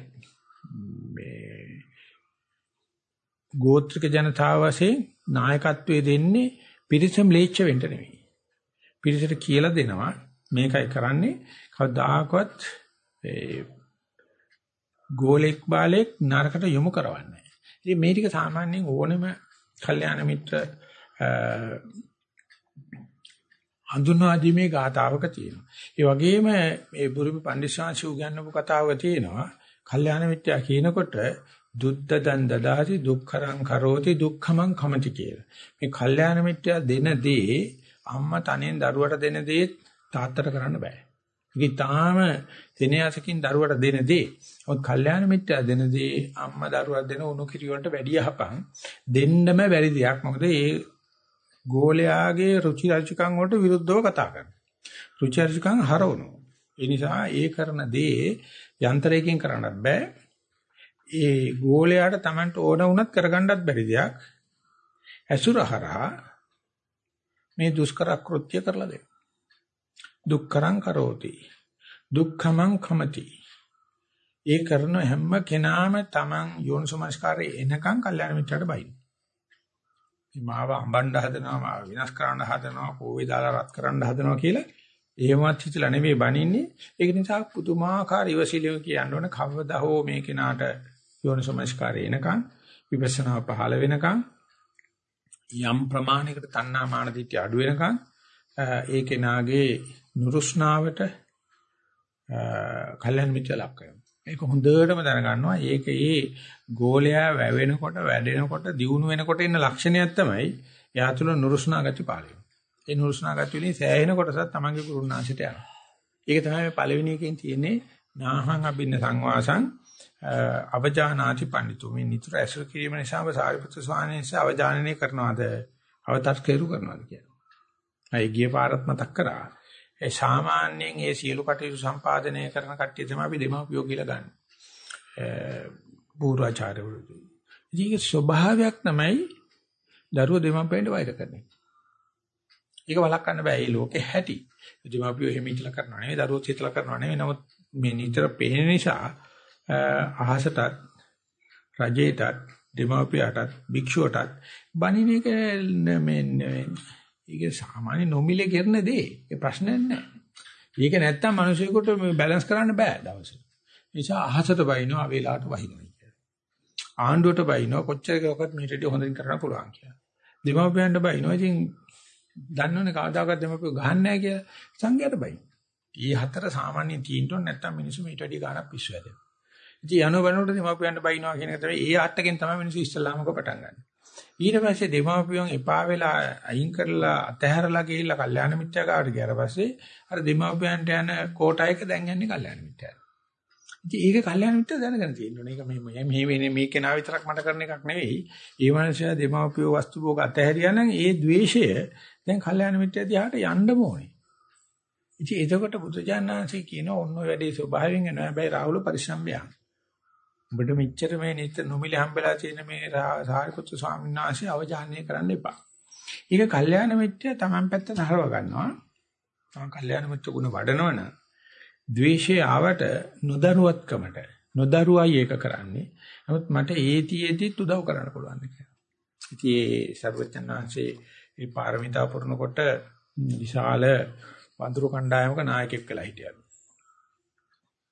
S1: මේ ගෝත්‍රික ජනතාව වශයෙන් නායකත්වයේ දෙන්නේ පිරිසම ලේච්ඡ වෙන්න නෙවෙයි. පිරිසට කියලා දෙනවා මේකයි කරන්නේ කවදාකවත් ඒ ගෝලෙක් බාලෙක් නරකට යොමු කරවන්නේ. ඉතින් මේ ටික සාමාන්‍යයෙන් ඕනෙම කල්යාණ මිත්‍ර හඳුන්වාදීමේ ගාතාවක තියෙනවා. ඒ වගේම මේ බුරුමි පඬිස්සාංශ උගන්වපු කතාවක තියෙනවා. කල්යාණ මිත්‍යා කියනකොට දුද්ද දන් දදාති දුක්ඛරං කරෝති දුක්ඛමං කමති කියලා. මේ කල්යාණ මිත්‍යා දෙන දේ අම්මා තනෙන් දරුවට දෙන දේ තාත්තට කරන්න බෑ. ඒක තාම දිනයාසකින් දරුවට දෙන දේ. ඔත් කල්යාණ මිත්‍යා දෙන දේ අම්මා දරුවා දෙන උණු කිරි වලට වැඩි යහපන් දෙන්නම බැරි දෙයක්. මොකද ඒ ගෝලයාගේ රුචි අරුචිකම් වලට විරුද්ධව කතා කරනවා. රුචි අරුචිකම් හරවනවා. ඒ නිසා ඒ කරන දේ යන්ත්‍රයකින් කරන්නත් බෑ. ඒ ගෝලයාට Tamanට ඕන වුණත් කරගන්නත් බැරි දෙයක්. ඇසුරහරහා මේ දුෂ්කර කෘත්‍ය කරලා දෙන්න. දුක්කරං කරෝති. දුක්ඛමං කමති. ඒ කරන හැම කෙනාම Taman යෝනිසමස්කාරයේ එනකන් කල්යාණ මිත්‍රට බයින. මාව අඹණ්ඩ හදනවා මාව විනාශ කරන්න හදනවා කෝවේ දාලා රත් කරන්න හදනවා කියලා එහෙමත් හිතලා නෙමෙයි බනින්නේ ඒක නිසා පුදුමාකාර ඉවසිලිය කියන්න ඕන කවදා හෝ මේ කෙනාට යෝනිසමස්කාරය එනකන් විපස්සනා පහළ වෙනකන් යම් ප්‍රමාණයකට තණ්හා මාන දිට්ඨිය අඩු වෙනකන් ඒ කෙනාගේ නුරුස්නාවට කල්යන් මිත්‍ය ලක් කරනවා. ඒක හොඳටම දැනගන්නවා. ඒක ඒ ගෝලයා වැවෙනකොට වැඩෙනකොට දියුණු වෙනකොට ඉන්න ලක්ෂණයක් තමයි එයා තුළ නුරුස්නා ගති පාලනය. ඒ නුරුස්නා ගති වලින් සෑහෙන කොටසක් තමන්ගේ කුරුණාංශයට යනවා. ඒක තමයි මේ පළවෙනි එකෙන් තියෙන්නේ නාහං අබින්න සංවාසං අවජානාති පඬිතු මේ නිතර ඇසුර කිරීම නිසාම සාරිපුත්‍ර ස්වාමීන් වහන්සේ අවජානනය කරනවාද අවතර්කේරු කරනවාද කියලා. අය ගිය පාරත් මතක් කරා. ඒ සාමාන්‍යයෙන් ඒ සියලු කටයුතු සම්පාදනය කරන කට්ටිය තමයි අපි දෙමාපියෝ කියලා ගන්න. පූර්වාචාර්යවරු. ඉතින් ස්වභාවයක් තමයි දරුවෝ දෙමාපියන්ට වෛර කරන්නේ. ඒක වළක්වන්න බෑ. ඒ ලෝකේ හැටි. දෙමාපියෝ එහෙම හිතලා කරනවා නෙවෙයි, දරුවෝ හිතලා කරනවා නෙවෙයි. නමුත් මේ නිතර පේන නිසා අහසටත් රජේටත් දෙමාපියටත් භික්ෂුවටත් බණින එක මේ ඒක සාමාන්‍ය නොමිලේ කරන දේ. ඒ ප්‍රශ්නයක් නෑ. ඒක නැත්තම් මිනිසෙකුට බැලන්ස් කරන්න බෑ දවසේ. නිසා අහසට බයිනවා වේලාවට වහිනවා කියලා. ආණ්ඩුවට බයිනවා කොච්චර කවකත් මේටදී හොඳින් කරන්න පුළුවන් කියලා. දෙමාපියන්ට බයිනවා ඉතින් දන්නවනේ කවදාකවත් දෙමාපියෝ ගහන්නේ නැහැ කියලා සංඝයාට බයිනවා. ඊ හතර සාමාන්‍ය තීන්දුවක් නැත්තම් මිනිස්සු මේට වැඩි ගාණක් පිස්සු හැදෙනවා. ඉතින් යනෝ බනකොට දෙමාපියන්ට බයිනවා කියන එක තමයි ඒ ආට්ටකෙන් තමයි මිනිස්සු ඉස්සල්ලාමක පටන් ගන්න. ඊට පස්සේ දෙමාපියන් එපා වෙලා අයින් කරලා අතහැරලා ගිහිල්ලා කල්යාණ මිත්‍යාකාරට ගියාට පස්සේ අර දෙමාපියන්ට යන කෝටායක දැන් යන්නේ කල්යාණ මිත්‍යාකාරට. ඉතින් ඒක කල්යාණ මිත්‍යා දැනගෙන තියෙන්න ඕනේ. ඒක මේ මේ මේ මේ කෙනා විතරක් මට කරන එකක් නෙවෙයි. ඒ මනුස්සයා දෙමාපියෝ වස්තු භෝග අතහැරියා නම් ඒ द्वේෂය දැන් කල්යාණ මිත්‍යා දිහාට යන්නම ඕනේ. ඉතින් එතකොට බුදුජානනාංශය කියන ඔන්න ඔය වැඩේ ස්වභාවයෙන් එනවා. හැබැයි රාහුල පරිශ්‍රම්යයන්. ඔබට මෙච්චර මේ නිත නොමිලේ හම්බෙලා තියෙන මේ සාරිපුත්‍ර ස්වාමීන් වහන්සේ අවධානය කරන්න එපා. ඒක කල්යාණ මිත්‍ය තමන් පැත්තට හරව ගන්නවා. තමන් කල්යාණ මිත්‍ය ගුණ වඩනවනම් ද්වේෂය ආවට නොදරුවත්කමට නොදරුවයි ඒක කරන්නේ. නමුත් මට ඒතියෙදිත් උදව් කරන්න පුළුවන් කියලා. ඉතින් ඒ සර්වචන්නාංශේ මේ පාරමිතා පුරනකොට විශාල වඳුරු කණ්ඩායමක නායකයෙක් වෙලා හිටියා.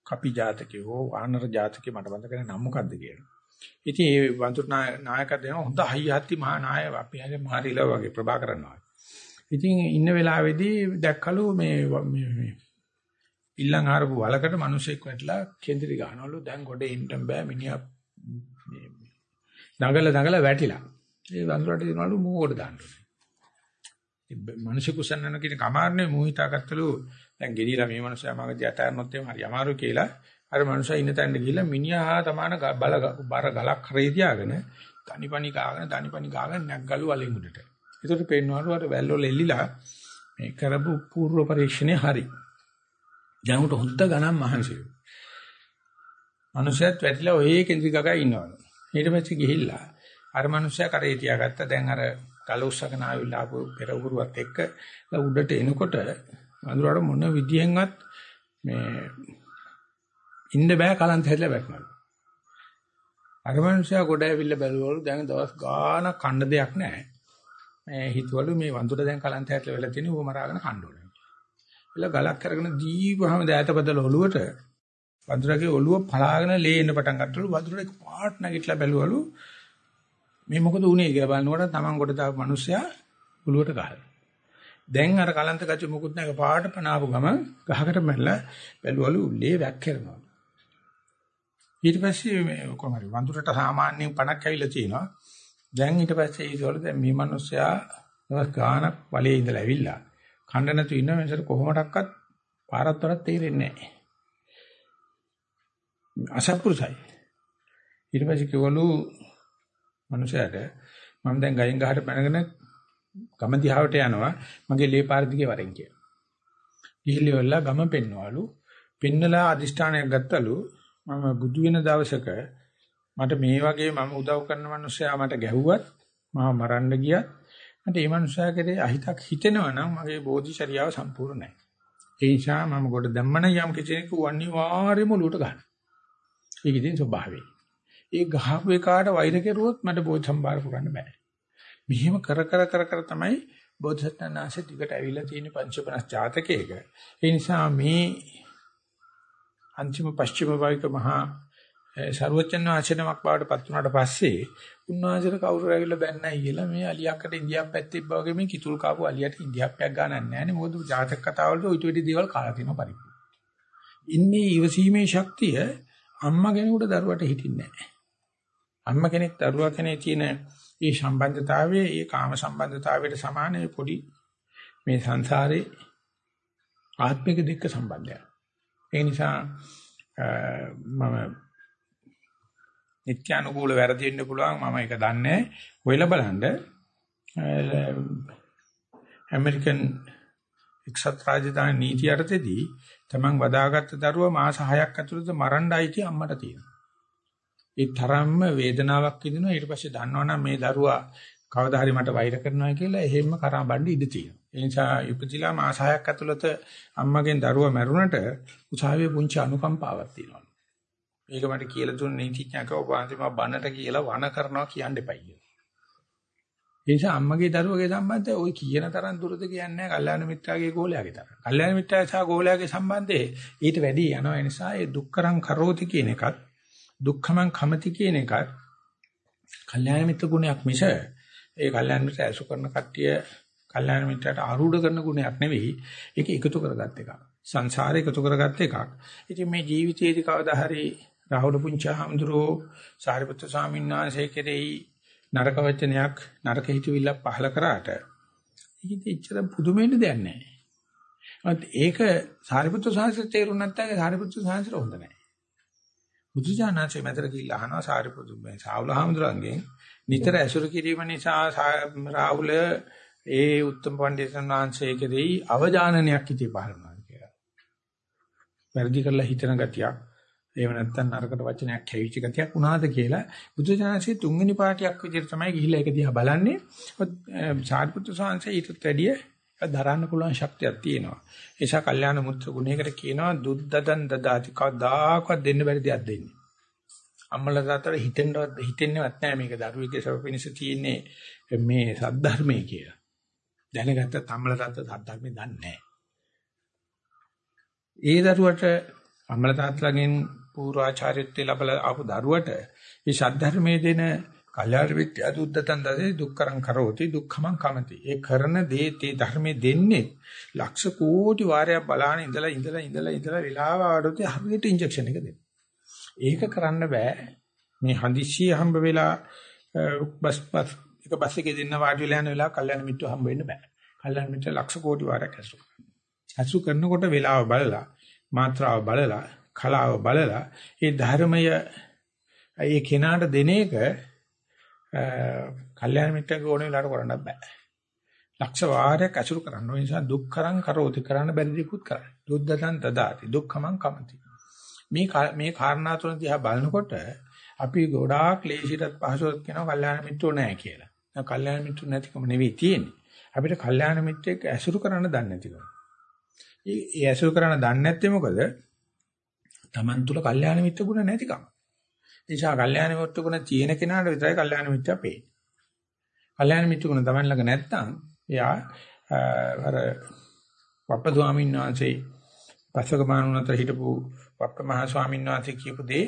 S1: කපි ජාතකේ හෝ වානර ජාතකේ මට මතක නැහැ නම් මොකද්ද කියලා. ඉතින් මේ වඳුරු නායක දෙන හොඳ හයියත්ති මහා නායක අපි හරි මහරිලා වගේ ප්‍රභාකරන් වගේ. ඉතින් ඉන්න වෙලාවේදී දැක්කලු මේ මේ ඉල්ලන් ආරපු වලකට මිනිසෙක් වැටලා කේන්ද්‍රි ගහනවලු දැන් ගොඩ එන්න බෑ මිනිහා මේ දඟල දඟල වැටිලා. ඒ වඳුරට දිනවලු මූවට දාන්න. මිනිස්සු කුසන්නන කියන කමාරනේ මූහිතාගත්තලු දැන් ගෙඩිලා මේ මිනිස්සයා මගේ යටාරනොත් එහෙම හරි අමාරු කියලා අර මිනිස්සයා ඉන්න තැනට ගිහිල්ලා මිනිහා තමාන බල බර ගලක් කරේ තියාගෙන තනිපනි ගාගෙන තනිපනි ගාගෙන නැග්ගලු වලින් උඩට. ඒකට පේනවලු අර වැල්වල එල්ලිලා මේ කරපු පූර්ව පරීක්ෂණේ හරි. දැන් උට හොද්ද ගණන් මහන්සිය. මිනිස්සයත් වැටිලා ඔය කේන්ද්‍රිකගා ඉන්නවලු. ඊට පස්සේ ගිහිල්ලා අර මිනිස්සයා කරේ තියාගත්ත දැන් අර කල උස්සගෙන ආවිල්ලා ආපු පෙර උගුරුවත් එක්ක උඩට එනකොට වඳුරාට මොන විදියෙන්වත් මේ ඉන්න බෑ කලන්ත හැදලා වැටෙනවා. අර මනුස්සයා ගොඩ ඇවිල්ලා බැලුවලු දැන් දවස් ගාණක් කන්න දෙයක් නැහැ. මේ හිතවලු මේ වඳුර දැන් කලන්ත හැදලා වෙලා තියෙන ඌව මරාගෙන කන්න ඕනේ. එල ගලක් අරගෙන දීපුවාම දෑත බදල ඔලුවට වඳුරගේ ඔලුව පලාගෙන ලේ එන්න පටන් ගත්තලු වඳුරේ පාට නැගිටලා බැලුවලු මේ මොකද උනේ කියලා බලනකොට තමන් කොට දාපු මිනිස්සයා ඔලුවට ගහලා. දැන් අර කලන්ත ගච්ච මොකුත් නැහැ පාට පනාපු ගම ගහකට මැල්ලා බැලුවලු ලේ වැක්කිරනවා. ඊට පස්සේ මේ කොහමද වඳුරට සාමාන්‍ය පණක් ඇවිල්ලා තියෙනවා. දැන් ඊට පස්සේ ඒකවල දැන් මේ මිනිස්සයා දවස් ගාණක් වලේ ඉඳලා ඇවිල්ලා කණ්ඩ නැතු ඉන්න වෙනසට කොහොමඩක්වත් පාරක් වරක් තේරෙන්නේ නැහැ. අසත්පුරුසයි. ඊට පස්සේ කිව්වලු මනුෂයාට මම දැන් ගයින් ගහට පැනගෙන ගම දිහාවට යනවා මගේ ලේ පාර දිගේ වරෙන් කියලා. ගිහිල්ලා ගම පෙන්නවලු. පෙන්නලා අදිෂ්ඨානයක් ගත්තලු මම බුදු වෙන දවසක මට මේ වගේ මම උදව් කරන මිනිස්සයා මට ගැහුවත් මම මරන්න ගියත් මට මේ මනුස්සයා කෙරේ අහිතක් හිතෙනවා නම් මගේ බෝධිචර්යාව සම්පූර්ණ නැහැ. ඒ නිසා මම කොට දැම්මන යම් කෙනෙක් අනිවාර්යයෙන්ම ලුට ගන්න. ඒක ඉතින් ස්වභාවය. ඒ ගහපු එකාට වෛර කෙරුවොත් මට බෝධි සම්භාර පුරන්න බෑ. මෙහෙම කර කර කර කර තමයි බෝධිසත්වනාංශ දිගට ඇවිල්ලා තියෙන පංචපනස් ජාතකයක. ඒ නිසා මේ අන්තිම පස්චිම භාවික මහා සර්වචන් වාචනමක් බවට පත් වුණාට පස්සේ උන්වහන්සේට කවුරු ඇවිල්ලා බැන්නයි කියලා මේ අලියක්කට ඉන්දියාප් පැත්තේ වගේ මේ කිතුල් කාපු අලියට ඉන්දියාප්පයක් ගන්නක් නැහැ නේ මොකද ජාතක කතාවලට ඊට වෙඩි දේවල් කාලා තියෙනවා පරිපූර්ණ. ඉන්නේ ඊවසීමේ ශක්තිය අම්මා කෙනෙකුට දරුවට හිටින්නේ නැහැ. අම්මා කෙනෙක් දරුවා කෙනේ තියෙන මේ සම්බන්ධතාවයේ ඒ කාම සම්බන්ධතාවයට සමාන පොඩි මේ සංසාරේ ආත්මික දෙක සම්බන්ධයක්. ඒ නිසා මම නිත්‍යානුකූල වැරදි වෙන්න පුළුවන් මම ඒක දන්නේ හොයලා බලන්න ඇමරිකන් එක්සත් රාජධානි නීති යටතේදී තමන් වදාගත්ත දරුවා මාස 6ක් ඇතුළත මරණ්ඩයි කිය අම්මට තියෙනවා. ඒ තරම්ම වේදනාවක් විඳිනවා ඊට පස්සේ දන්නවනම් මේ දරුවා කවදා හරි මට වෛර කරනවා කියලා එහෙම්ම කරා බණ්ඩ ඉඳ තියෙනවා. ඒ නිසා ඉපදිලා මාස 6ක් ඇතුළත අම්මගෙන් දරුවා මැරුණට උසාවියේ පුංචි අනුකම්පාවක් තියෙනවා. මේක මට කියලා දුන්න නීතිඥකව වහන්සේ මම බනට කියලා වණ කරනවා කියන්න එපයි කියලා. ඒ නිසා අම්මගේ දරුවගේ සම්බන්ධය ওই කියන තරම් දුරද කියන්නේ නැහැ කල්යාණ මිත්‍රාගේ ගෝලයාගේ තරම්. කල්යාණ මිත්‍රාගේ සහ ගෝලයාගේ සම්බන්ධය ඊට වැඩි යනවා. ඒ නිසා ඒ දුක්කරං කරෝති කියන එකත් දුක්ඛමං කමති කියන එකත් කල්යාණ මිත්‍ර ගුණයක් මිස ඒ කල්යාණ මිත්‍ර ඇසු කරන කට්ටිය කල්යාණ මිත්‍රට ආරූඪ කරන ගුණයක් නෙවෙයි. ඒක එකතු කරගත් එකක්. සංසාරේ එකතු කරගත් එකක්. ඉතින් මේ ජීවිතයේදී කවදා හරි රාහුල පුංචාමඳුරෝ සාරිපුත්‍ර ස්වාමීන් වහන්සේ කෙරෙහි නරක වචනයක් නරක හිතවිල්ලක් පහල කරාට ඒක ඉච්චර පුදුමෙන්න දෙයක් නැහැ. ඒක සාරිපුත්‍ර සාංශයට තේරුම් නැත්නම් සාරිපුත්‍ර සාංශයට හොඳ නැහැ. බුදුජානනාංශය මැදට ගිහිල්ලා අහනවා සාරිපුත්‍ර මේ සාවුලහාමුදුරන්ගෙන් නිතර ඇසුරු කිරීම නිසා රාහුල ඒ උත්තම පඬිතුන් වහන්සේ කෙරෙහි අවජානනයක් හිතේ පහළ වුණා කියලා. වැඩි කරලා හිතන ගතියක් එහෙම නැත්නම් නරකට වචනයක් හැවිච්ච ගතියක් වුණාද කියලා බුදුජානකසේ තුන්වෙනි පාටියක් විදිහට තමයි ගිහිල්ලා ඒක දිහා බලන්නේ. සාරිපුත්‍ර සාංශය ඊටත් වැඩිය දරන්න පුළුවන් ශක්තියක් තියෙනවා. ඒ නිසා කල්යාණ මුත්‍ර ගුණයකට කියනවා දුද්දදන් දදාති කවදාකවත් දෙන්න බැරි දෙයක් දෙන්නේ. අම්මලා තාත්තලා හිතෙන්නවත් හිතෙන්නවත් නැහැ මේක දරුවෙක්ගේ සබපිනිස තියෙන්නේ මේ සද්ධර්මයේ කියලා. දැනගත්ත අම්මලා තාත්තා සද්ධර්මේ දන්නේ නැහැ. ඒ දරුවට අම්මලා තාත්තලාගෙන් පූර්වාචාර්යත්වය ලැබලා ආපු දරුවට මේ ශාද්ධර්මයේ දෙන කල්යාණ විත්‍ය දුද්දතන් දසේ දුක්කරං කරෝති දුක්ඛමං කමති. ඒ කරන දේ තේ ධර්මයේ දෙන්නේ ලක්ෂ කෝටි වාරයක් බලාන ඉඳලා ඉඳලා ඉඳලා ඉඳලා වෙලාව ආඩොත් හරියට ඉන්ජෙක්ෂන් එක දෙන්න. ඒක කරන්න බෑ. මේ හදිස්සිය හම්බ වෙලා බස් බස් එක බස් එකේ දෙන්න වාඩි වෙලා යන වෙලාව කල්යාණ මිත්‍ර හම්බ වෙන්න බෑ. කල්යාණ මිත්‍ර ලක්ෂ කෝටි වාරයක් ඇසු. ඇසු කරනකොට වෙලාව බලලා මාත්‍රාව බලලා කලාව බලලා ඒ ධර්මය ඒ කෙනාට දෙන එක කල්යාණ මිත්‍රගේ ඕන වෙලාවට කරන්නත් බෑ. ලක්ෂ වාරයක් අසුරු කරන්න ඕන නිසා දුක්ඛරං කරෝති කරන්න බැරි දෙකුත් කරන්න. දුද්දතං තදාති දුක්ඛමං කමති. මේ මේ කාරණා තුන දිහා බලනකොට අපි ගොඩාක් ලේසියට පහසුවක් කියනවා කල්යාණ මිත්‍රෝ නැහැ කියලා. දැන් කල්යාණ මිත්‍රෝ නැතිකම නෙවෙයි තියෙන්නේ. අපිට කල්යාණ මිත්‍රෙක් ඇසුරු කරන්න දන්නේ නැතිකම. ඒ ඇසුරු කරන්න දන්නේ නැත්තේ මොකද? Taman තුල කල්යාණ මිත්‍ර ගුණ නැතිකම. නිසා කල්යාණ මිත්‍ර ගුණ තියෙන කෙනාට විතරයි කල්යාණ මිත්‍යා පේන්නේ. කල්යාණ මිත්‍ර ගුණ Taman ළඟ නැත්තම් එයා අර වප්ප ස්වාමීන් වහන්සේ පස්වක මානුනතර හිටපු වප්ප මහ ස්වාමීන් වහන්සේ කියපු දේ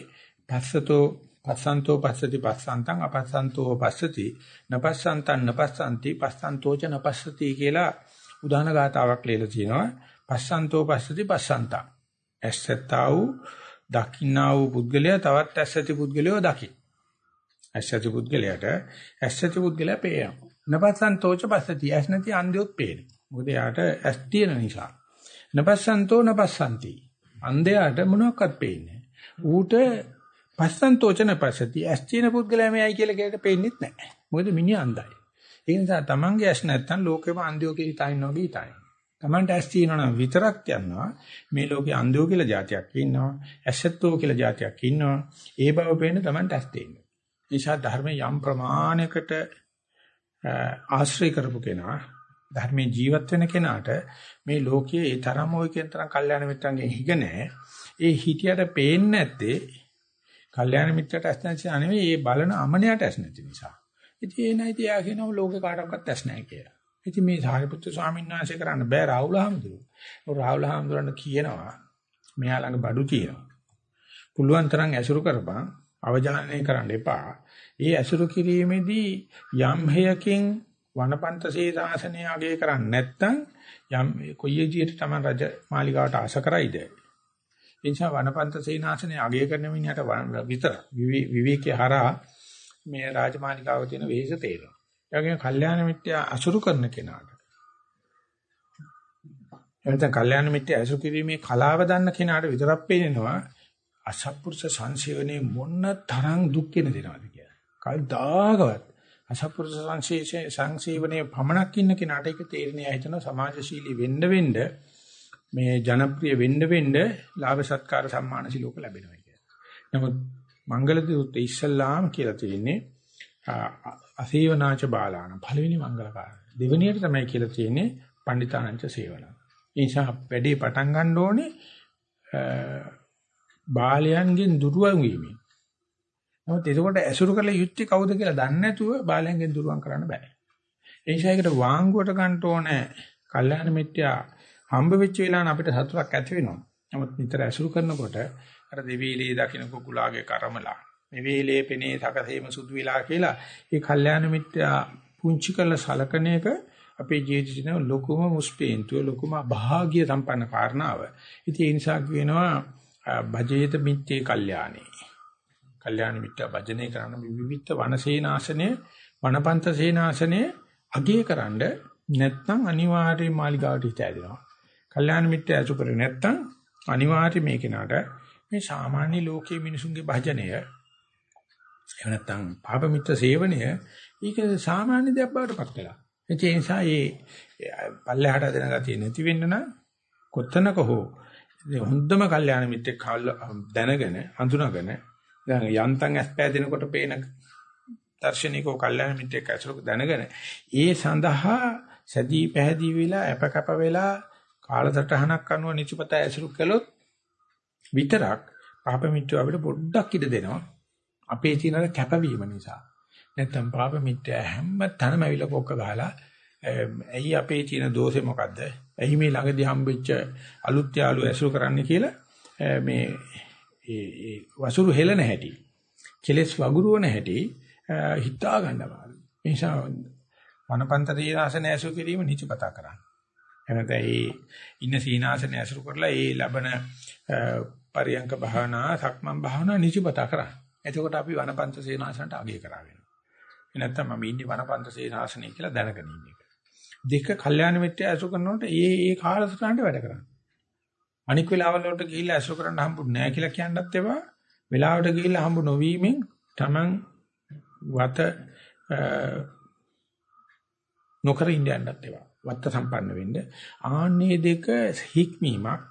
S1: පස්සතෝ පස්සන්තෝ පස්සති පස්සන්තං අපස්සන්තෝ පස්සති නපස්සන්තං නපස්සන්ති පස්සන්තෝච නපස්සති කියලා උදාන ගාතාවක් ලියලා තියෙනවා පස්සන්තෝ පස්සති පස්සන්තං ඇස්සත්තා වූ දකින්නා වූ පුද්ගලයා තවත් ඇස්සති පුද්ගලයෝ දකි. ඇස්සති පුද්ගලයාට ඇස්සති පුද්ගලයා පේනවා. නපස්සන්තෝච පස්සති ඇස් නැති අන්ධයොත් පේනවා. මොකද යාට ඇස් තියෙන නිසා. නපස්සන්තෝ නපස්සන්ති. අන්ධයාට මොනවත් පේන්නේ ඌට පස්සන්තෝච නපස්සති ඇස් තියෙන පුද්ගලයා මෙයයි කියලා කියකට පේන්නේත් නැහැ. මොකද මිනිහ අන්ධයි. ඒ නිසා තමන්ගේ ඇස් නැත්තම් ලෝකෙම අන්ධයෝ කියලා හිතනවා වගේ හිතයි. Tamanට ඇස් තියෙනවා නම් විතරක් යනවා. මේ ලෝකේ අන්ධයෝ කියලා જાතියක් ඉන්නවා. ඇසැත්තෝ කියලා જાතියක් ඉන්නවා. ඒ බව පේන්න Tamanට ඇස් තියෙනවා. නිසා ධර්මයේ යම් ප්‍රමාණයකට ආශ්‍රය කරපු කෙනා ධර්මයේ ජීවත් වෙන කෙනාට මේ ලෝකයේ ඒ තරම් ඔය කියන තරම් කල්යාණ මිත්‍රන්ගෙන් හිග නැහැ. ඒ හිතියට පේන්නේ නැත්තේ කල්යාණ මිත්‍රට ඇස් නැති නෙවෙයි ඒ බලන අමනයට ඇස් නැති නිසා. ඉතින් ඒ නැති යා කියනවා ලෝකේ කාටවත් ඇස් නැහැ කියලා. ඉතින් මේ සාරිපුත්‍ර ස්වාමීන් වහන්සේ කරන්න බෑ රාහුල හාමුදුරුවෝ. රාහුල හාමුදුරන්ට කියනවා මෙයා ළඟ බඩු තියෙනවා. පුළුවන් තරම් ඇසුරු කරපන් අවජානනය කරන්න එපා. ඒ ඇසුරු කිරීමේදී යම් හේයකින් වනපන්ත සේනාසනය අගය කරන්නේ නැත්නම් යම් කොයි විදියට තමයි රජ මාලිගාවට ආශ කරයිද? ඒ නිසා වනපන්ත සේනාසනය අගය කරන මිනිහට විතර විවේකේ හරහා මේ රාජමාලිගාව තියෙන වෙහෙස තේරෙනවා. ඒ වගේම කල්යාණ මිත්‍යා අසුරු කරන කෙනාට. එතන කල්යාණ මිත්‍යා අසුරු කිරීමේ කලාව දන්න කෙනාට විතරක් පේනවා අසත්පුරුෂ සංසේවනේ මොන්න තරම් දුක් වෙන දෙනවද කියලා. කවදාකවත් අසත්පුරුෂ සංසේෂේ සංසේවනේ පමණක් ඉන්න කෙනාට ඒක තේරෙන්නේ හිතන සමාජශීලී වෙන්න වෙන්න මේ ජනප්‍රිය වෙන්න වෙන්න ලාභ සත්කාර සම්මාන සිලෝක ලැබෙනවා කියලා. නමුත් මංගල දූත ඉස්සල්ලාම් කියලා තියෙන්නේ අසේවනාච බාලාන පළවෙනි මංගල කාරණා. දෙවෙනියට තමයි කියලා තියෙන්නේ පණ්ඩිතානංච සේවන. ඒ නිසා වැඩේ පටන් ගන්න ඕනේ බාලයන්ගෙන් දුරුවන් වීමෙන්. නමුත් එතකොට ඇසුරු කළ යුත්තේ කවුද කියලා දන්නේ නැතුව බාලයන්ගෙන් දුරුවන් කරන්න බෑ. ඒ නිසා ඒකට වාංගුවට ගන්න ඕනේ. කල්යාණ මිත්‍යා හම්බ වෙච්ච වෙලාවන අපිට සතුටක් ඇති වෙනවා. නමුත් නිතර ඇසුරු කරනකොට අර දෙවිලේ දකින්න කුකුලාගේ කර්මලා මේ වේලේ පෙනේ සකසේම සුදු වෙලා කියලා ඒ කල්යාණ මිත්‍යා පුංචි කළ සලකන එක අපේ ජීවිතේ ලොකුම මුස්පේන්තුව ලොකුම භාග්‍ය සම්පන්න කාරණාව. ඉතින් ඒ නිසා කියනවා භජේත මිත්‍යේ කල්යාණේ. කල්යාණ මිත්‍යා භජනේ කරන විවිධ වනසේනාසනේ වනපන්ත සේනාසනේ අගය කරන්න නැත්නම් අනිවාර්යයෙන් මාලිගාවට හිත ඇදෙනවා. කල්යාණ මිත්‍යා අසු කරේ නැත්නම් අනිවාර්යයෙන් මේ කෙනාට මේ සාමාන්‍ය ලෝකයේ මිනිසුන්ගේ භජනය එහෙම නැත්නම් පාප මිත්‍ර සේවනය ඒක සාමාන්‍ය දෙයක් බවට පත් වෙලා. ඒ නිසා මේ පල්ලෙහාට දෙන ගතිය නැති වෙන්න නම් කොත්තනක හෝ හොඳම කල්යාණ මිත්‍රෙක් දැනගෙන හඳුනාගෙන දැන් යන්තම් ඇස් පෑදෙනකොට පේන දර්ශනිකෝ කල්යාණ මිත්‍රෙක් ඇසුරු දැනගෙන ඒ සඳහා සැදී පැහැදී වෙලා අපකප වෙලා කාලසටහනක් අනුව නිචපත ඇසුරු කළොත් විතරක් පාප මිත්‍ර අපිට පොඩ්ඩක් ඉඩ දෙනවා අපේ තියෙන කැපවීම නිසා නැත්තම් පාප මිත්‍ය හැම තැනම ඇවිල්ලා කොක්ක ගහලා ඇයි අපේ තියෙන දෝෂේ මොකද්ද? ඇයි මේ ළඟදී හම්බෙච්ච අලුත් යාළු ඇසුරු කරන්න කියලා මේ ඒ වසුරු හෙලන හැටි. කෙලස් වගුරුවන හැටි හිතා ගන්නවා. ඒ නිසා වනපන්තරී ආසන ඇසුරු කිරීම නිචපතා කරන්න. එනත ඒ ඉන්න සීනාසන ඇසුරු කරලා ඒ ලබන පරියංක භාවනා සක්මන් භාවනා නිචපතා කරන්න. එතකොට අපි වනපන්ත සීනාසනට අගය කරා වෙනවා. නැත්තම් මම ඉන්නේ වනපන්ත සේනාසනේ කියලා දැනගෙන ඉන්න එක. දෙක කල්යාණ මිත්‍ය ඇසු කරනකොට ඒ ඒ කාලසටහනට වැඩ කරන්නේ. අනික් වෙලාවල වලට ගිහිල්ලා ඇසු කරන්න හම්බුනේ නැහැ කියලා කියන්නත් ඒවා වෙලාවට ගිහිල්ලා හම්බු නොවීමෙන් Taman වත නොකර ඉන්න යන්නත් ඒවා. වත්ත සම්පන්න වෙන්න. ආන්නේ දෙක හික්මීමක්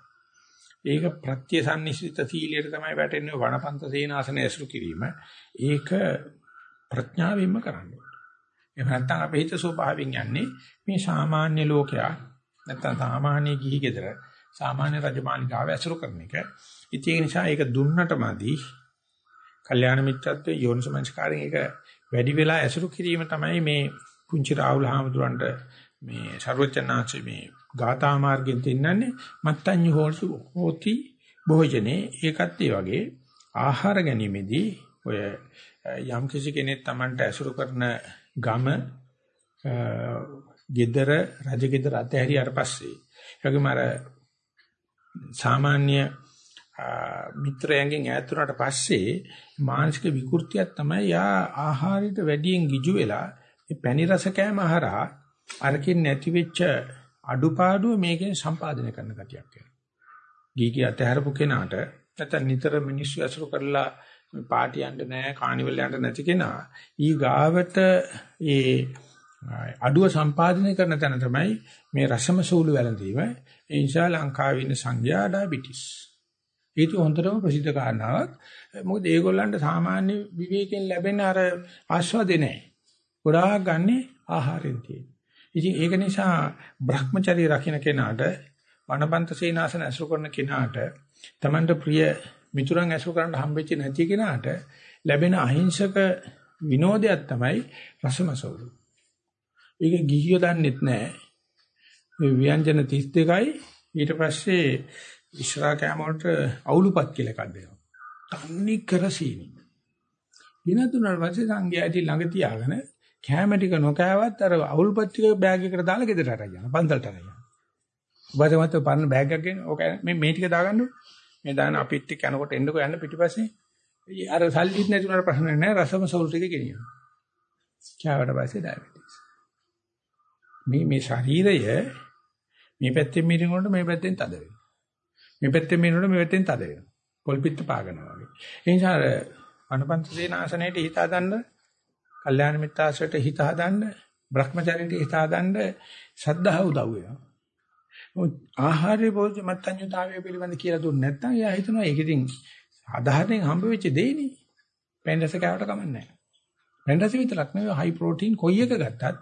S1: ඒක ප්‍රත්‍යසන්නිසිත සීලයට තමයි වැටෙන්නේ වනපන්ත සේනාසන ඇසුරු කිරීම. ඒක ප්‍රඥාවෙන්ම කරන්න ඕනේ. එහෙම නැත්නම් අපේ හිත ස්වභාවයෙන් යන්නේ මේ සාමාන්‍ය ලෝකයා නැත්නම් සාමාන්‍ය ගිහි ගෙදර සාමාන්‍ය රජමාලිගාව ඇසුරු කරන එක. ඉතින් ඒ නිසා ඒක දුන්නටමදී කල්යාණ මිත්‍රත්වයේ යෝනිසමංස්කාරයෙන් ඒක වැඩි වෙලා ඇසුරු කිරීම තමයි මේ පුංචි රාහුල හාමුදුරන්ට මේ ਸਰවචනාචි මේ ගාථා මාර්ගයෙන් තින්නන්නේ මත්තඤ්ඤ හෝති භෝජනේ. ඒකත් ඒ වගේ ආහාර ගැනීමේදී ඔය යම් කිසි කෙනෙක් Tamanට ඇසුරු කරන ගම gedara රජ gedara අතහැරියාට පස්සේ. ඒගොම අර සාමාන්‍ය මිත්‍රයන්ගෙන් ඈත් වුණාට පස්සේ මානසික විකෘතියක් තමයි යා ආහාරයට වැඩියෙන් ගිජු වෙලා මේ පැණි රස කෑම හරහා අරකින් නැති වෙච්ච අඩුපාඩුව මේකෙන් සම්පාදනය කරන ගතියක් වෙනවා. ගීකී අතහැරපු කෙනාට නැත්නම් නිතර මිනිස්සු ඇසුරු කරලා පාටි යන්න නැහැ කානිවල් යන්න නැති කෙනා ඊ ගාවට ඒ අඩුව සම්පාදනය කරන තැන තමයි මේ රසම සූළු වැළඳීම. ඒ නිසා ලංකාවේ ඉන්න සංඝයා ඩයබටිස්. ඒක හොඳටම ප්‍රසිද්ධ කාරණාවක්. මොකද ඒගොල්ලන්ට සාමාන්‍ය විවේකයෙන් ලැබෙන අර ආස්වාදේ නැහැ ගොඩාක් ගන්නේ ආහාරයෙන් තියෙන. ඉතින් ඒක නිසා Brahmacharya රකින්න කෙනාට වනපන්ත සේනාසන අසුර කරන කෙනාට Tamanට ප්‍රිය මිතුරන් ඇසුර කරන්න හම්බෙච්ච නැති කෙනාට ලැබෙන අහිංසක විනෝදයක් තමයි රසමසවුරු. ඒක ගිහියෝ දන්නෙත් නැහැ. මේ ව්‍යංජන 32යි ඊට පස්සේ ඉස්රා කෑම වලට අවුලුපත් කියලා එකක් දෙනවා. තන්නේ කර සීනි. දිනතුනල් පස්සේ සංඝයාටි ළඟ තියාගෙන කෑම ටික නොකෑවත් අර අවුල්පත් ටික බෑග් එකට දාලා ගෙදරට අරගෙන යනවා. පන්සලට අරගෙන. ඔබට මත පරණ බෑග් එකක් ගෙන ඕක මේ මේ ටික දාගන්න ඕනේ. මේ දාන අපිත් එක්ක යනකොට එන්නකෝ යන්න පිටිපස්සේ. අර සල්ලිත් නැති උනාට ප්‍රශ්න නැහැ රසම සෝල් ටික ගෙනියනවා. කෑවට පස්සේ ඩයබටිස්. මේ මේ ශරීරය මේ පැත්තෙන් මිරිනකොට මේ පැත්තෙන් තද වෙනවා. මේ පැත්තෙන් මිරිනකොට මේ පැත්තෙන් තද වෙනවා. පොල් පිට පාගනවා වගේ. ඒ නිසා අර අනුපන්ත සේනාසනයේට හිත හදන්න, කල්යාණ මිත්‍යාසයට හිත හදන්න, භ්‍රමචාරීට හිත හදන්න ශ්‍රද්ධාව උදව් වෙනවා. ආහාරයේ භෝජ මත්ඤ්‍යතාවය පිළිබඳ කියලා දුන්නේ නැත්නම් එයා හිතනවා ඒක ඉතින් සාධාරණයෙන් හම්බ වෙච්ච දෙයනේ. පෙන්රස කෑවට කමන්නේ නැහැ. පෙන්රස විතරක් නෙවෙයි හයි ප්‍රෝටීන් කොයි එක ගත්තත්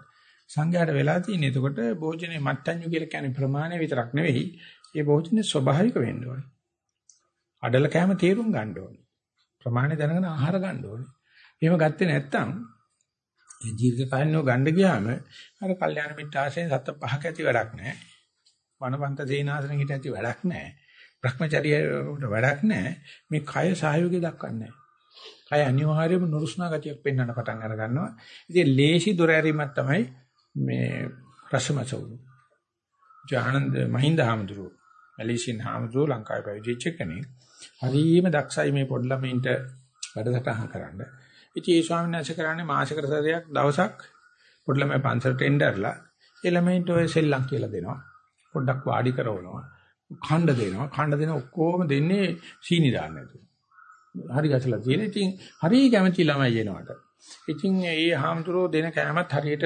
S1: සංඝයාට වෙලා තියෙන්නේ එතකොට භෝජනේ මත්ඤ්‍යු කියලා කියන්නේ ප්‍රමාණය විතරක් නෙවෙයි. ඒ භෝජනේ ස්වභාවික වෙන්න ඕනේ. අඩල කෑම තේරුම් ගන්න ඕනේ. ප්‍රමාණය දැනගෙන ආහාර ගන්න ඕනේ. එහෙම ගත්තේ නැත්නම් දීර්ඝ කාලිනව ගන්න ගියාම අර කල්යාණ මිත්‍ර ආශ්‍රයෙන් සත්ත පහක ඇති වැඩක් නැහැ. වනපන්ත සේනාසන හිට ඇති වැඩක් නැහැ. Brahmacharya වැඩක් නැහැ. මේ කය සහයෝගය දක්වන්නේ නැහැ. කය අනිවාර්යයෙන්ම නුරුස්නා ගතියක් පෙන්වන්න පටන් අර ගන්නවා. ඉතින් ලේසි දොර ඇරීමක් තමයි මේ රසමසවුරු. ජානන්ද මහින්ද හාමුදුරුවෝ මැලේසියන් හාමුදුරුවෝ ලංකාවේ පැවිදිච්ච කෙනෙක්. හරිම දක්ෂයි මේ පොඩි ළමයින්ට වැඩසටහන් කරන්න. ඉතින් ඒ ස්වාමීන් වහන්සේ කරන්නේ මාසිකට සැරයක් දවසක් පොඩි ළමයි පන්සලට එnderලා ඒ ළමයින්ට ඔය සෙල්ලම් කියලා දෙනවා. පොඩ්ඩක් වාඩි කරවනවා. ඛණ්ඩ දෙනවා. ඛණ්ඩ දෙන ඔක්කොම දෙන්නේ සීනි දාන්න නැතුව. හරි ගැසලා තියෙන. ඉතින් හරි කැමති ළමයි එනවට. ඉතින් ඒ හාමුදුරුවෝ දෙන කෑමත් හරියට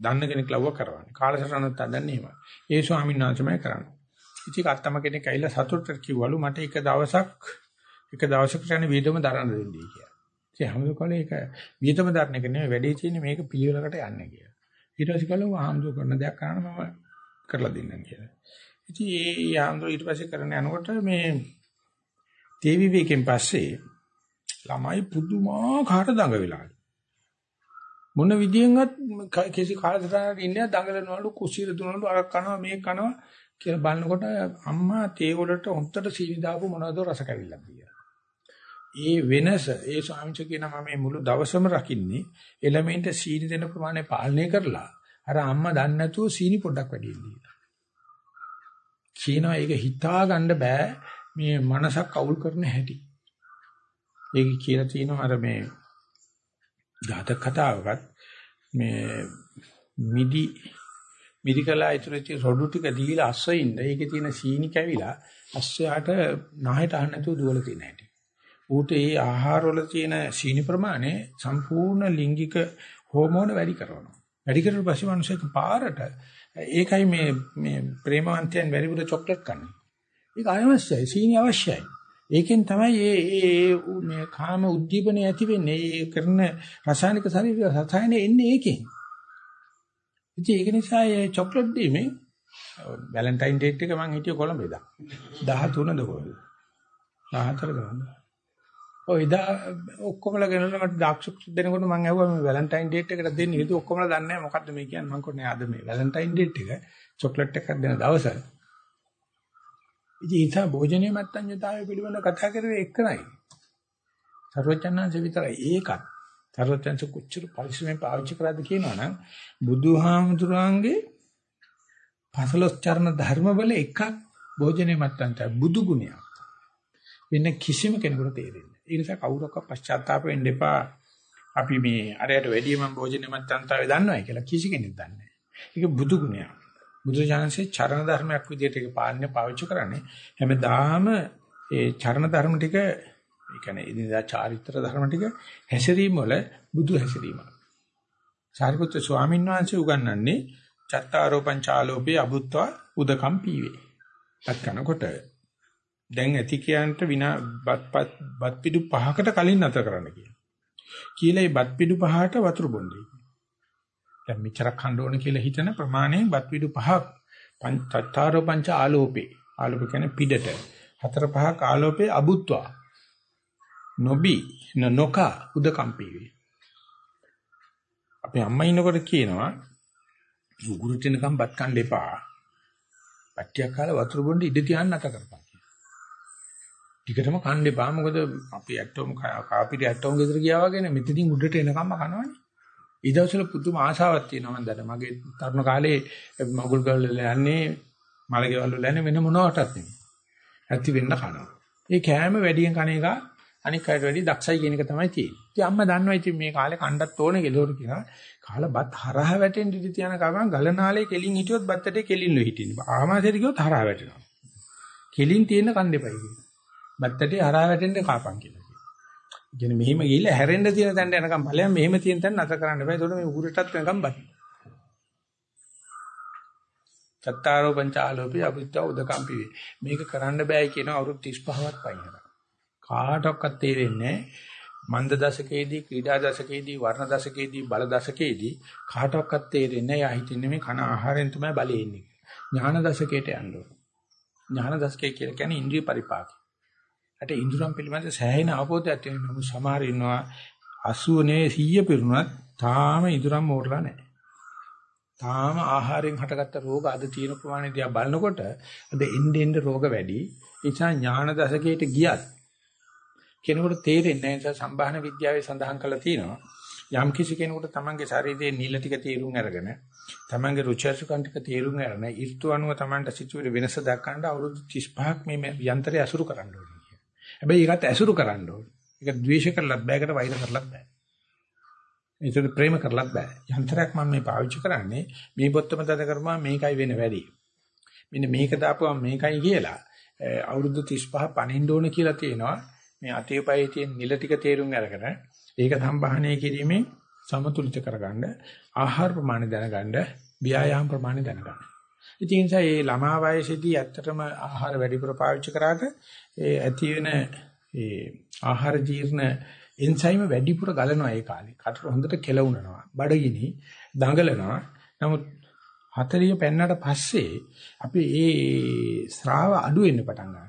S1: දන්න කෙනෙක් ලව්ව කරවන්නේ. කාලසටහනක් තදන්නේ එහෙම. ඒ ස්වාමීන් වහන්සේමයි කරන්නේ. ඉතින් අත්තම කෙනෙක් ඇවිල්ලා සතුටට කිව්වලු මට එක දවසක් එක දවසකට යන වීදම දරන්න දෙන්නයි කියලා. ඉතින් හැමෝකල ඒක වීදම දරන එක නෙමෙයි වැඩේ තියෙන්නේ මේක පිළිවෙලකට යන්නේ කියලා. ඊට පස්සේ කළා ආම්දු කරන දෙයක් කරන්න මම කරලා දෙන්නම් කියලා. ඉතින් ඒ ආම්දු ඊට පස්සේ කරන යනකොට මේ තේ විවේකයෙන් පස්සේ ළමයි පුදුමාකාර දඟ වෙලාලු. මොන විදියෙන්වත් කිසි කාලසටහනකට ඉන්නේ දඟලනවලු කුසිර දුනවලු අර කනවා මේ කනවා කියලා බලනකොට අම්මා තේ වලට හොන්තට සීනි දාපු මොනවද රස කැවිල්ලක් කියලා. ඒ වෙනස ඒ ස්වාමීන් කියන මම මේ මුළු දවසම රකින්නේ එළමෙන්ට සීනි දෙන ප්‍රමාණය පාලනය කරලා අර අම්මා දන්නේ නැතුව සීනි පොඩ්ඩක් වැඩි දීලා. කියනවා ඒක හිතා ගන්න බෑ මේ මනසක් අවුල් කරන හැටි. ඒක කියලා තියෙනවා අර මේ ජාතක කතාවකත් මේ මිදි මිරිකලා ඉතුරුච්ච රොඩු ටික දීලා අස්සෙින්ද ඒකේ තියෙන සීනි කැවිලා අස්සයාට නහයට අහන්න නැතුව දුවල තියෙන හැටි. ඌට ඒ ආහාරවල තියෙන සීනි ප්‍රමාණය සම්පූර්ණ ලිංගික හෝමෝන වැඩි කරනවා. වැඩි කරලා පස්සේ මිනිස්සෙක් පාරට ඒකයි මේ මේ ප්‍රේමවන්තයන් වැඩිපුර චොක්ලට් කන්නේ. ඒක අවශ්‍යයි සීනි අවශ්‍යයි. ඒකෙන් තමයි මේ මේ කාම උද්දීපනය ඇති වෙන්නේ. ඒ කරන රසායනික ශරීර රසායන එන්නේ ඒකෙන්. ඉතින් ඒක නිසා ඒ චොක්ලට් දීමේ වැලන්ටයින් ඩේට් එක මම හිටියේ කොළඹ එදා. 13ද කොහෙද? 14ද වන්ද. ඔය එදා ඔක්කොමලා ගෙනල්ලා මට දාක්ෂ දෙනකොට මම ඇහුවා මේ වැලන්ටයින් ඩේට් එකට දෙන්න. ඒක ඔක්කොමලා දන්නේ නැහැ මොකද්ද මේ කියන්නේ. මම කොහොනේ අද මේ වැලන්ටයින් ඩේට් එක චොක්ලට් එකක් දෙන දවස. ඉතින් ඒ නිසා භෝජනයේ මත්ඤ්‍යතාවය පිළිබඳව කතා කරේ එක්කනයි. සර්වඥාන්සේ විතරයි ඒකත් සර්වඥාන්සේ කොච්චර පරිස්සමෙන් පාවිච්චි කරාද කියනවනම් බුදුහාමුදුරන්ගේ පසලොස් චරණ ධර්ම වල එකක් භෝජනයේ මත්ඤ්‍යතාවය බුදු ගුණයක්. වෙන කිසිම කෙනෙකුට තේරෙන්නේ නැහැ. ඒ නිසා කවුරක්වත් පශ්චාත්තාප වෙන්න එපා. අපි මේ අරයට වැඩිය මම භෝජනයේ මත්ඤ්‍යතාවය දන්නවයි කියලා කිසි කෙනෙක් දන්නේ නැහැ. ඒක බුදු ගුණයක්. බුදු ජානසේ චරණ ධර්මයක් විදිහට ඒක පාලනය පාවිච්චි කරන්නේ හැමදාම ඒ චරණ ධර්ම ටික ඒ කියන්නේ ඉදිරියට චාරිත්‍ර ධර්ම ටික හැසිරීම වල බුදු හැසිරීම. සාරිපුත්‍ර ස්වාමීන් වහන්සේ උගන්වන්නේ චත්තාරෝ පංචාලෝපේ අබුත්වා උදකම් පීවේ. අත් කනකොට දැන් ඇති කියන්ට විනා බත් බත් පිටු පහකට කලින් නැතර කරන්න කියලා. කියලා ඒ බත් පිටු පහට වතුර බොන්නේ. දැන් මෙච්චරක් කන්න ඕන කියලා හිතන ප්‍රමාණයෙන් බත් පිටු පහක් පංචතරෝ පංච ආලෝපේ. ආලෝප කියන්නේ පිටට හතර පහක් ආලෝපේ අබුත්වා. නොබි නොක උදකම්පී වේ අපේ අම්මා ඉන්නකොට කියනවා උගුරු තැනකම් බත් කන්න එපා. පට්ටියක් කාලා වතුර බොන්න ඉඩ තියන්න නැත කරපන්. ටිකටම කන්න එපා මොකද අපි ඇටෝම් කාපිරි ඇටෝම් ගෙදර ගියා වගේ නේ මෙතනින් උඩට එනකම්ම කනවනේ ඊදවසල පුදුම ආශාවක් තියෙනවා මම දැන මගේ තරුණ කාලේ මගුල් ගල් වල යන්නේ මලකෙවල් වල යන්නේ වෙන මොනවටත් නෙමෙයි. ඇති වෙන්න කනවා. ඒ කෑම වැඩියෙන් කණ එක අනික් අයට වැඩි දක්ෂයි කියන එක තමයි තියෙන්නේ. ඉතින් අම්මා දන්නවා ඉතින් මේ කාලේ කණ්ඩත් ඕනේ කියලා උඩ කියනවා. කාලා බත් හරහා වැටෙන්න ඉඳි තියන ගමන් ගලනාලේ කෙලින් හිටියොත් බත්තේ කෙලින්ල හිටින්නේ. ආමාශයට ගියොත් හරහා වැටෙනවා. කෙලින් තියෙන කන් දෙපයි කියනවා. බත්තේ හරහා වැටෙන්න කාපන් කියලා. කියන්නේ මෙහිම ගිහිල්ලා හැරෙන්න තියෙන තැනට යනකම් ඵලයන් මෙහෙම තියෙන තැන නැතර කරන්න බෑ. ඒතකොට මේ උගුරටත් වෙනකම් බයි. චත්තාරෝ පංචාලෝපී අවිද්‍යාව උදකම්පි වේ. මේක කරන්න බෑ කියන අවුරුදු 35වත් පයින්නවා. කාටවත් තේරෙන්නේ මන්ද දශකයේදී ක්‍රීඩා දශකයේදී වර්ණ දශකයේදී බල දශකයේදී කාටවත් තේරෙන්නේ නැහැ හිතන්නේ මේ කන ආහාරයෙන් තමයි බලේ ඉන්නේ. ඥාන දශකයට යන්න ඕන. ඥාන දශකය කියලා කියන්නේ ඉන්ද්‍රිය පරිපාක. අට ඉන්ද්‍රයන් පිළිබඳ සෑහෙන අවබෝධයක් තියෙන නමුත් සමහර ඉන්නවා 80 නේ 100 පිරුණත් තාම ඉදurang මෝරලා නැහැ. තාම ආහාරයෙන් හටගත්ත රෝග අද තියෙන ප්‍රමාණය දිහා බලනකොට අද එන්නේ එන්නේ රෝග වැඩි. ඒ නිසා ඥාන දශකයට ගියත් කෙනෙකුට තේරෙන්නේ නැහැ. ඒ සම්භාහන විද්‍යාවේ සඳහන් කරලා තියෙනවා. යම් කිසි කෙනෙකුට තමන්ගේ ශරීරයේ නිල ටික තීරුම් අරගෙන තමන්ගේ රුචර්සුකම් ටික තීරුම් අරගෙන ඍතු අනුව තමන්ට සිතුවිලි වෙනස දක්වන්න අවුරුදු 35ක් මේ යන්ත්‍රය අසුරු කරන්න ඕනේ. හැබැයි ඒකත් ඇසුරු කරන්න ඕනේ. ඒක ද්වේෂ කරලත් බෑ, ඒකට වෛර කරලත් බෑ. ඒකට ප්‍රේම කරලත් බෑ. යන්ත්‍රයක් මම මේ පාවිච්චි කරන්නේ මේ පොත්තම තද කරපුවා මේකයි වෙන වැඩි. මෙන්න මේක දාපුවම මේකයි කියලා අවුරුදු 35 පණින්න ඕන කියලා තියෙනවා. මේ අතේපයේ තියෙන නිල ටික තේරුම් අරගෙන ඒක සම්බාහනය කිරීමෙන් සමතුලිත කරගන්න ආහාර ප්‍රමාණය දැනගන්න ව්‍යායාම ප්‍රමාණය දැනගන්න. ඉතින් ඒ නිසා මේ ළමා වයසේදී ඇත්තටම ආහාර වැඩිපුර පාවිච්චි කරාට ඒ ඇති වෙන ඒ ආහාර ජීර්ණ එන්සයිම වැඩිපුර ගලනවා ඒ කාලේ. කටට හොඳට කෙලවුනනවා. බඩගිනි දඟලනවා. නමුත් හතරිය පෙන්නට පස්සේ අපි ඒ ශ්‍රාව අඩු වෙන්න පටන් ගන්නවා.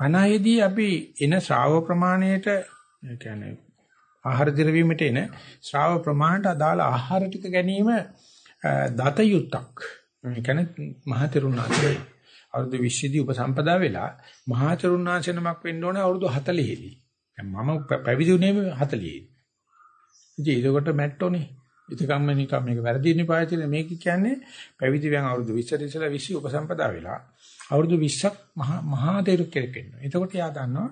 S1: 50ේදී අපි එන ශ්‍රාව ප්‍රමාණයට කියන්නේ ආහාර දිරවීමට එන ශ්‍රාව ප්‍රමාණයට අදාළ ආහාර ටික ගැනීම දත යුක්තක්. ඒ කියන්නේ මහතෙරුණාංශය අවුරුදු 20 දී උපසම්පදා වෙලා මහතෙරුණාංශ නමක් වෙන්න ඕනේ අවුරුදු 40 දී. මම පැවිදි වුණේ 40 දී. ඉතින් ඒකට මැට්ටෝනේ. ඉතිකම්ම නිකම් මේක වැරදිනේ පාවිච්චි මේක කියන්නේ පැවිදි වෙන අවුරුදු 20 ඉස්සලා 20 උපසම්පදා වෙලා අවුරුදු 20ක් මහා මහා දේරු කෙරෙක් වෙනවා. එතකොට යා දන්නවා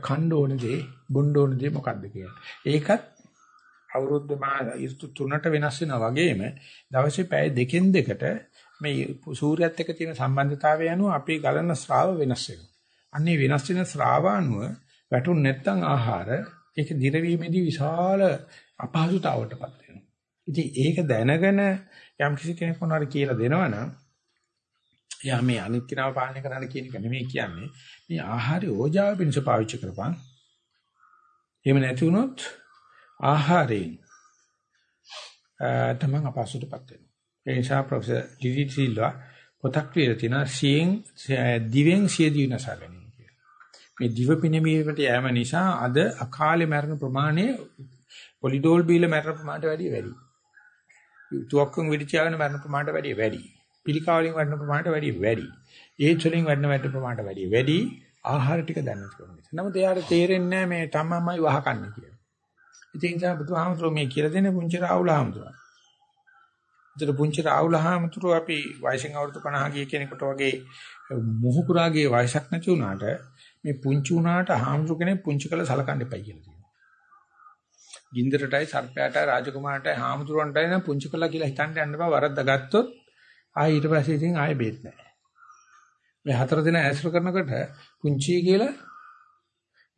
S1: ඛණ්ඩ ඕන දේ, බොණ්ඩ ඕන දේ මොකක්ද කියලා. ඒකත් අවුරුද්ද මා ඍතු තුනට වෙනස් වෙනා වගේම දවසේ පැය දෙකෙන් දෙකට මේ සූර්යයත් එක්ක තියෙන සම්බන්ධතාවය අනුව අපේ ගලන ශ්‍රාව වෙනස් වෙනවා. අන්නේ වෙනස් වෙන ශ්‍රාව අනුව වැටුන් නැත්තම් ආහාර ඒක දිරවීමේදී විශාල අපහසුතාවකටපත් වෙනවා. ඉතින් ඒක දැනගෙන යම් කිසි කෙනෙක් මොනවාරි කියලා දෙනවනම් එයා මේ අනිත් කෙනාව පාලනය කරන්න කියන එක නෙමෙයි කියන්නේ. මේ ආහාරය ඕජාව පිණිස පාවිච්චි කරපන්. එහෙම නැති වුණොත් ආහාරයෙන් තමන් අපහසුටපත් වෙනවා. ඒ නිසා ප්‍රොෆෙසර් ලිලි සිල්වා පොතක් කියලා තියෙනවා සියෙන් දිවෙන් සිය දිනසගෙන කියලා. මේ දිව පිනවීමට යෑම නිසා අද අකාලේ මරණ ප්‍රමාණය පොලිඩෝල් බීල මරණ ප්‍රමාණයට වැඩිය වැඩි. තුවක්කුන් විදිචාගෙන මරණ ප්‍රමාණයට වැඩිය වැඩි. පිළිකාවලින් වඩන ප්‍රමාණයට වැඩිය වැඩි. ඒජ් වලින් වඩන වැඩ ප්‍රමාණයට වැඩිය වැඩි. ආහාර ටික දැනගන්න ඕනේ. නමුත් එයාට තේරෙන්නේ නැහැ මේ තමමයි වහකන්නේ කියලා. ඉතින් ඒ නිසා බුදුහාමුදුරුවෝ මේ කියලා දෙන්නේ පුංචි රාහුල හාමුදුරුවෝ. ඉතින් පුංචි රාහුල හාමුදුරුවෝ අපි වයසෙන් අවුරුදු 50 ගිය කෙනෙකුට වගේ මුහුකුරාගේ වයසක් නැති වුණාට මේ පුංචි වුණාට හාමුදුරු කෙනෙක් පුංචි කළ සලකන්න එපයි කියලා තියෙනවා. ගින්දරටයි සර්පයාටයි රාජකුමාරටයි හාමුදුරුවන්ටයි නම් පුංචි කළා කියලා හිතන්න යන්න බෑ වරද්ද ගත්තොත් ආයෙ ඊට පස්සේ ඉතින් ආයෙ බේත් නැහැ. මේ හතර දින ඇසුර කරනකොට පුංචි කියලා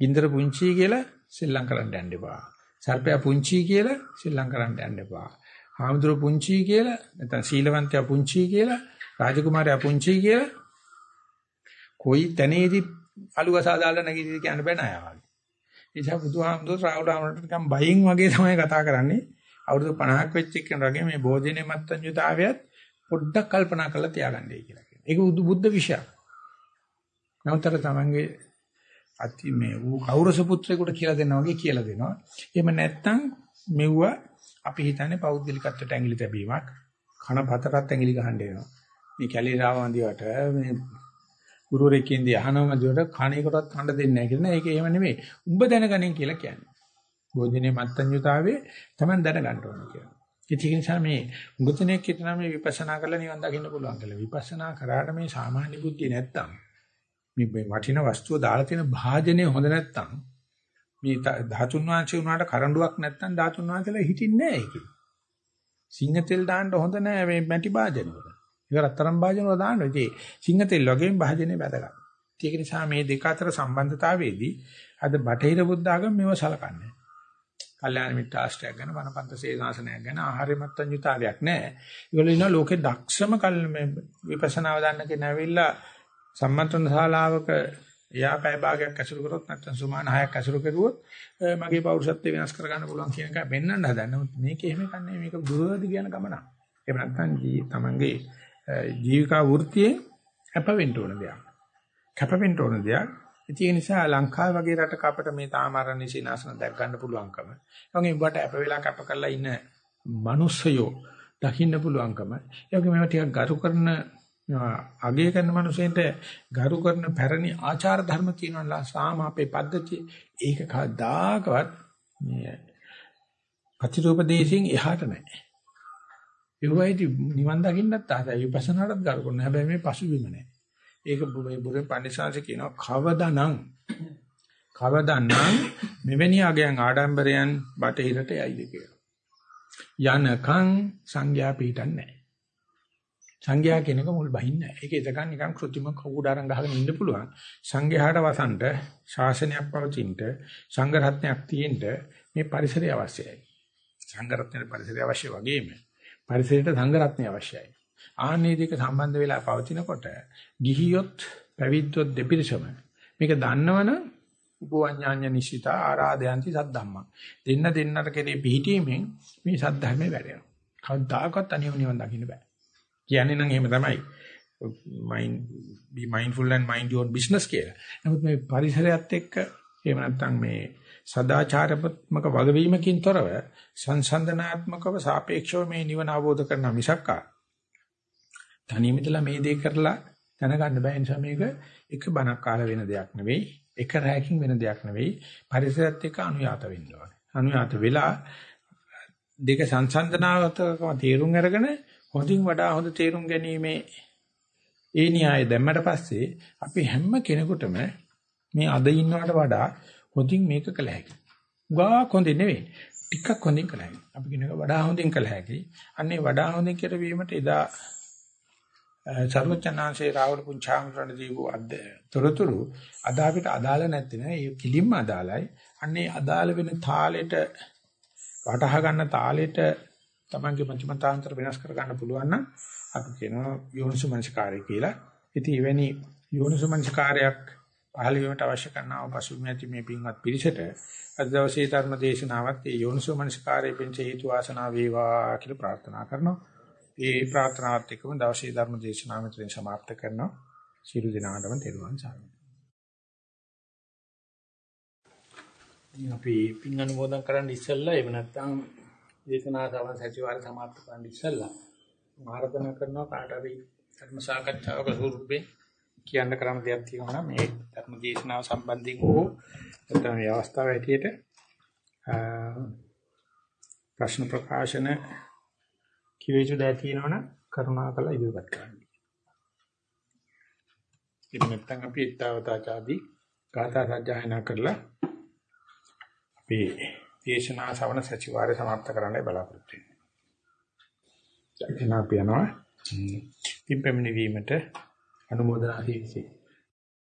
S1: ගින්දර පුංචි කියලා සෙල්ලම් කරන්න යන්න එපා. සර්පයා පුංචි කියලා සෙල්ලම් කරන්න යන්න එපා. හාමුදුරුවෝ පුංචි කියලා නැත්නම් සීලවන්තයා පුංචි කියලා රාජකුමාරයා පුංචි කියලා කොයි තැනේදී අලුවසා දාලා නැගිටි කියන්න බෑ නෑ වගේ. ඒ නිසා බුදුහාමුදුරුවෝ රාහුලාමරට නිකන් බයින් වගේ තමයි කතා කරන්නේ. අවුරුදු 50ක් වෙච්ච කෙනෙකුගේ මේ බෝධිනේ මත්තඤ්‍යතාවයත් පොඩ්ඩක් කල්පනා කරලා තියාගන්නයි කියලා කියනවා. ඒක බුද්ධ විෂයක්. නවතර තමන්ගේ අති මේ ඌ කෞරස පුත්‍රයෙකුට කියලා දෙනවා වගේ කියලා දෙනවා. එහෙම නැත්නම් මෙව්ව අපි හිතන්නේ පෞද්ගලිකත්වයට ඇඟිලි තැබීමක්. කන පතරත් ඇඟිලි ගහන්න එනවා. මේ කැලේ රාවන්දියට මේ ගුරුවරයෙක්ින්දී අහනවම දිවට කණේකටවත් කන්න දෙන්නේ නැහැ කියලා. ඒක එහෙම නෙමෙයි. උඹ දැනගනින් කියලා කියන්නේ. භෝජනේ මත්තඤ්‍යතාවේ තමයි දැනගන්න ඕනේ කියලා. ඒක නිසා මේ මුගතනේ කියන මේ විපස්සනා කරලා නිවන් දකින්න පුළුවන් කියලා. විපස්සනා කරාට මේ සාමාන්‍ය බුද්ධිය නැත්තම් මේ වටින වස්තුව දාලා තියෙන භාජනය හොඳ නැත්තම් මේ ධාතුන් වහන්සේ උනාට කරඬුවක් නැත්තම් ධාතුන් වහන්සේලා හිටින්නේ නැහැ ඒක. සිංහ තෙල් දාන්න හොඳ නැහැ මේ මැටි භාජන වල. ඒක රත්තරන් භාජන වල දාන්න. ඉතින් සිංහ තෙල් වගේම භාජනේ වැදගත්. ඒක නිසා මේ දෙක අතර සම්බන්ධතාවයේදී අද බටහිර බුද්ධ ආගම මේව සලකන්නේ. කල්යාණ මිත්‍ර ආශ්‍රයයක් ගැන වනපන්ත සේනාසනයක් ගැන ආහාරය මත්තඤ්‍යතාවයක් නැහැ. ඒගොල්ලෝ ඉන්නවා ලෝකේ දක්ෂම කල් මේ විපස්සනාව දන්න කෙනා ඇවිල්ලා සම්මන්ත්‍රණ ශාලාවක එයා පැය භාගයක් ඇසුරු කරොත් නැත්නම් සුමාන 6ක් ඇසුරු කරුවොත් මගේ පෞරුෂත්වය වෙනස් කර ගන්න පුළුවන් කියන එක පෙන්වන්න හදන. නමුත් මේක එහෙම කන්නේ මේක දුරවද කියන ගමන. එහෙම නැත්නම් තමන්ගේ ජීවිකා වෘත්තියෙන් කැප වෙන්න ඕන දෙයක්. කැප වෙන්න ඕන දෙයක්. ඒ නිසා ලංකාව වගේ රටක අපිට මේ තාමාරණී සීනාසන දැක් ගන්න පුළුවන්කම. එවගේ උඹට අප වෙලා කැප කරලා ඉන්න මිනිස්සයෝ දකින්න පුළුවන්කම. ඒ වගේ මේවා ටිකක් ගරු කරන අගය කරන මිනිසෙන්ට ගරු කරන පැරණි ආචාර ධර්ම තියෙනවා සාම අපේ පද්ධතිය. ඒක කවදාකවත් මේ ප්‍රතිරූපදේශයෙන් එහාට නැහැ. ඒවයිදි නිවන් දකින්නත් ආසයි විපස්සනාටත් ගරු කරනවා. හැබැයි මේ පසුබිම නැහැ. ඒක මේ බුදුන් පඬිසාංශ කියනවා කවදානම් කවදානම් මෙවැනි අගයන් ආඩම්බරයන් බටහිරට යයිද කියලා. යනකම් සංඥා පිටින් නැහැ. සංඝයා කෙනෙක් මුල් බහින්නේ නැහැ. ඒක එතකන් නිකන් કૃත්‍රිම කවුඩාරම් ගහගෙන ඉන්න පුළුවන්. සංඝයාට වසන්ට ශාසනයක් පවතිනට සංඝ රත්නයක් තියෙන්න මේ පරිසරය අවශ්‍යයි. සංඝ රත්නයේ පරිසරය අවශ්‍ය වගේම පරිසරයට සංඝ රත්නය අවශ්‍යයි. ආන්නේ දෙක සම්බන්ධ වෙලා පවතිනකොට ගිහියොත් පැවිද්දොත් දෙපිරිසම මේක දන්නවනම් උපවඤ්ඤාඤ්ඤ නිශ්චිත ආරාධයන්ති සද්ධම්මා දෙන්න දෙන්නට කෙරේ පිහිටීමෙන් මේ සද්ධර්මේ වැඩෙනවා කවදාකවත් අනියම නිවන් දකින්න බෑ කියන්නේ නම් එහෙම තමයි mind be mindful and mind your business කියලා. නමුත් මේ පරිසරයත් එක්ක එහෙම නැත්නම් මේ සදාචාරාත්මක වගවීමකින් තොරව සංසන්දනාත්මකව සාපේක්ෂව මේ නිවන අවබෝධ කරන මිසක්කා තනියමදලා මේ දේ කරලා දැනගන්න බෑ නිසා මේක එක බණක් කාලා වෙන දෙයක් නෙවෙයි එක රැයකින් වෙන දෙයක් නෙවෙයි පරිසරයත් එක්ක අනුයාත වෙන්න ඕනේ. අනුයාත වෙලා දෙක සංසන්දනාවතකම තේරුම් අරගෙන හොඳින් වඩා හොඳ තේරුම් ගැනීමේ ඒ න්‍යාය දැම්මට පස්සේ අපි හැම කෙනෙකුටම මේ අද ඉන්නවට වඩා හොඳින් මේක කළ හැකියි. ගා කොඳේ නෙවෙයි. ටිකක් හොඳින් කළ හැකියි. අපි කියනක වඩා හොඳින් කළ හැකියි. අන්නේ වඩා හොඳින් කරවීමට එදා සර්වචනාංශේ රාවල පුංචාමරණ දීපු අද්ද තොරතුරු අද අපිට අදාළ නැත්නම් ඒ කිලින්ම අදාළයි. අන්නේ අදාළ වෙන තාලෙට වටහා ගන්න තාලෙට තමන්ගේ මතිමතාන්තර වෙනස් කර ගන්න පුළුවන් නම් අපි කියනවා යෝනිසු මනසකාරය කියලා. ඉතින් එවැනි යෝනිසු මනසකාරයක් පහළ වීමට අවශ්‍ය කරනා පසුබිම ඇති මේ පින්වත් පිරිසට අද දවසේ ධර්ම දේශනාවත් ඒ යෝනිසු මනසකාරය පිංච හේතු වාසනා වේවා කියලා ප්‍රාර්ථනා කරනවා. ඒ ප්‍රාර්ථනාවත් එක්කම දවසේ ධර්ම දේශනාව මෙතනින් સમાપ્ત කරනවා. සියලු දෙනාටම තෙරුවන් සරණයි. අපි පින් අනුමෝදන් කරන්න ඉස්සෙල්ලා එහෙම නැත්නම් දේශනා සවන සතිವಾರ සමාප්ත කරන්න ඉස්සෙල්ලා ආරාධනා කරනවා කාට හරි ධර්ම සාකච්ඡාවක ස්වරූපේ කියන්න කරන දෙයක් තියෙනවා නම් මේ ධර්ම දේශනාව සම්බන්ධයෙන් හෝ නැත්නම් මේ අවස්ථාව ඇටියට ප්‍රශ්න ප්‍රකාශන කිවිචු දැ තියෙනවනම් කරුණාකරලා ඉදිරිපත් කරන්න. ඉතින් නැත්නම් අපි ඊතාවතාචාදී ගාථා සජ්ජායනා කරලා අපි දේශනා ශ්‍රවණ සචිවාරය સમાપ્ત කරන්නයි බලාපොරොත්තු වෙන්නේ. එනවා පියනවා. පින් පැමිණීමට අනුමೋದනා දීසි.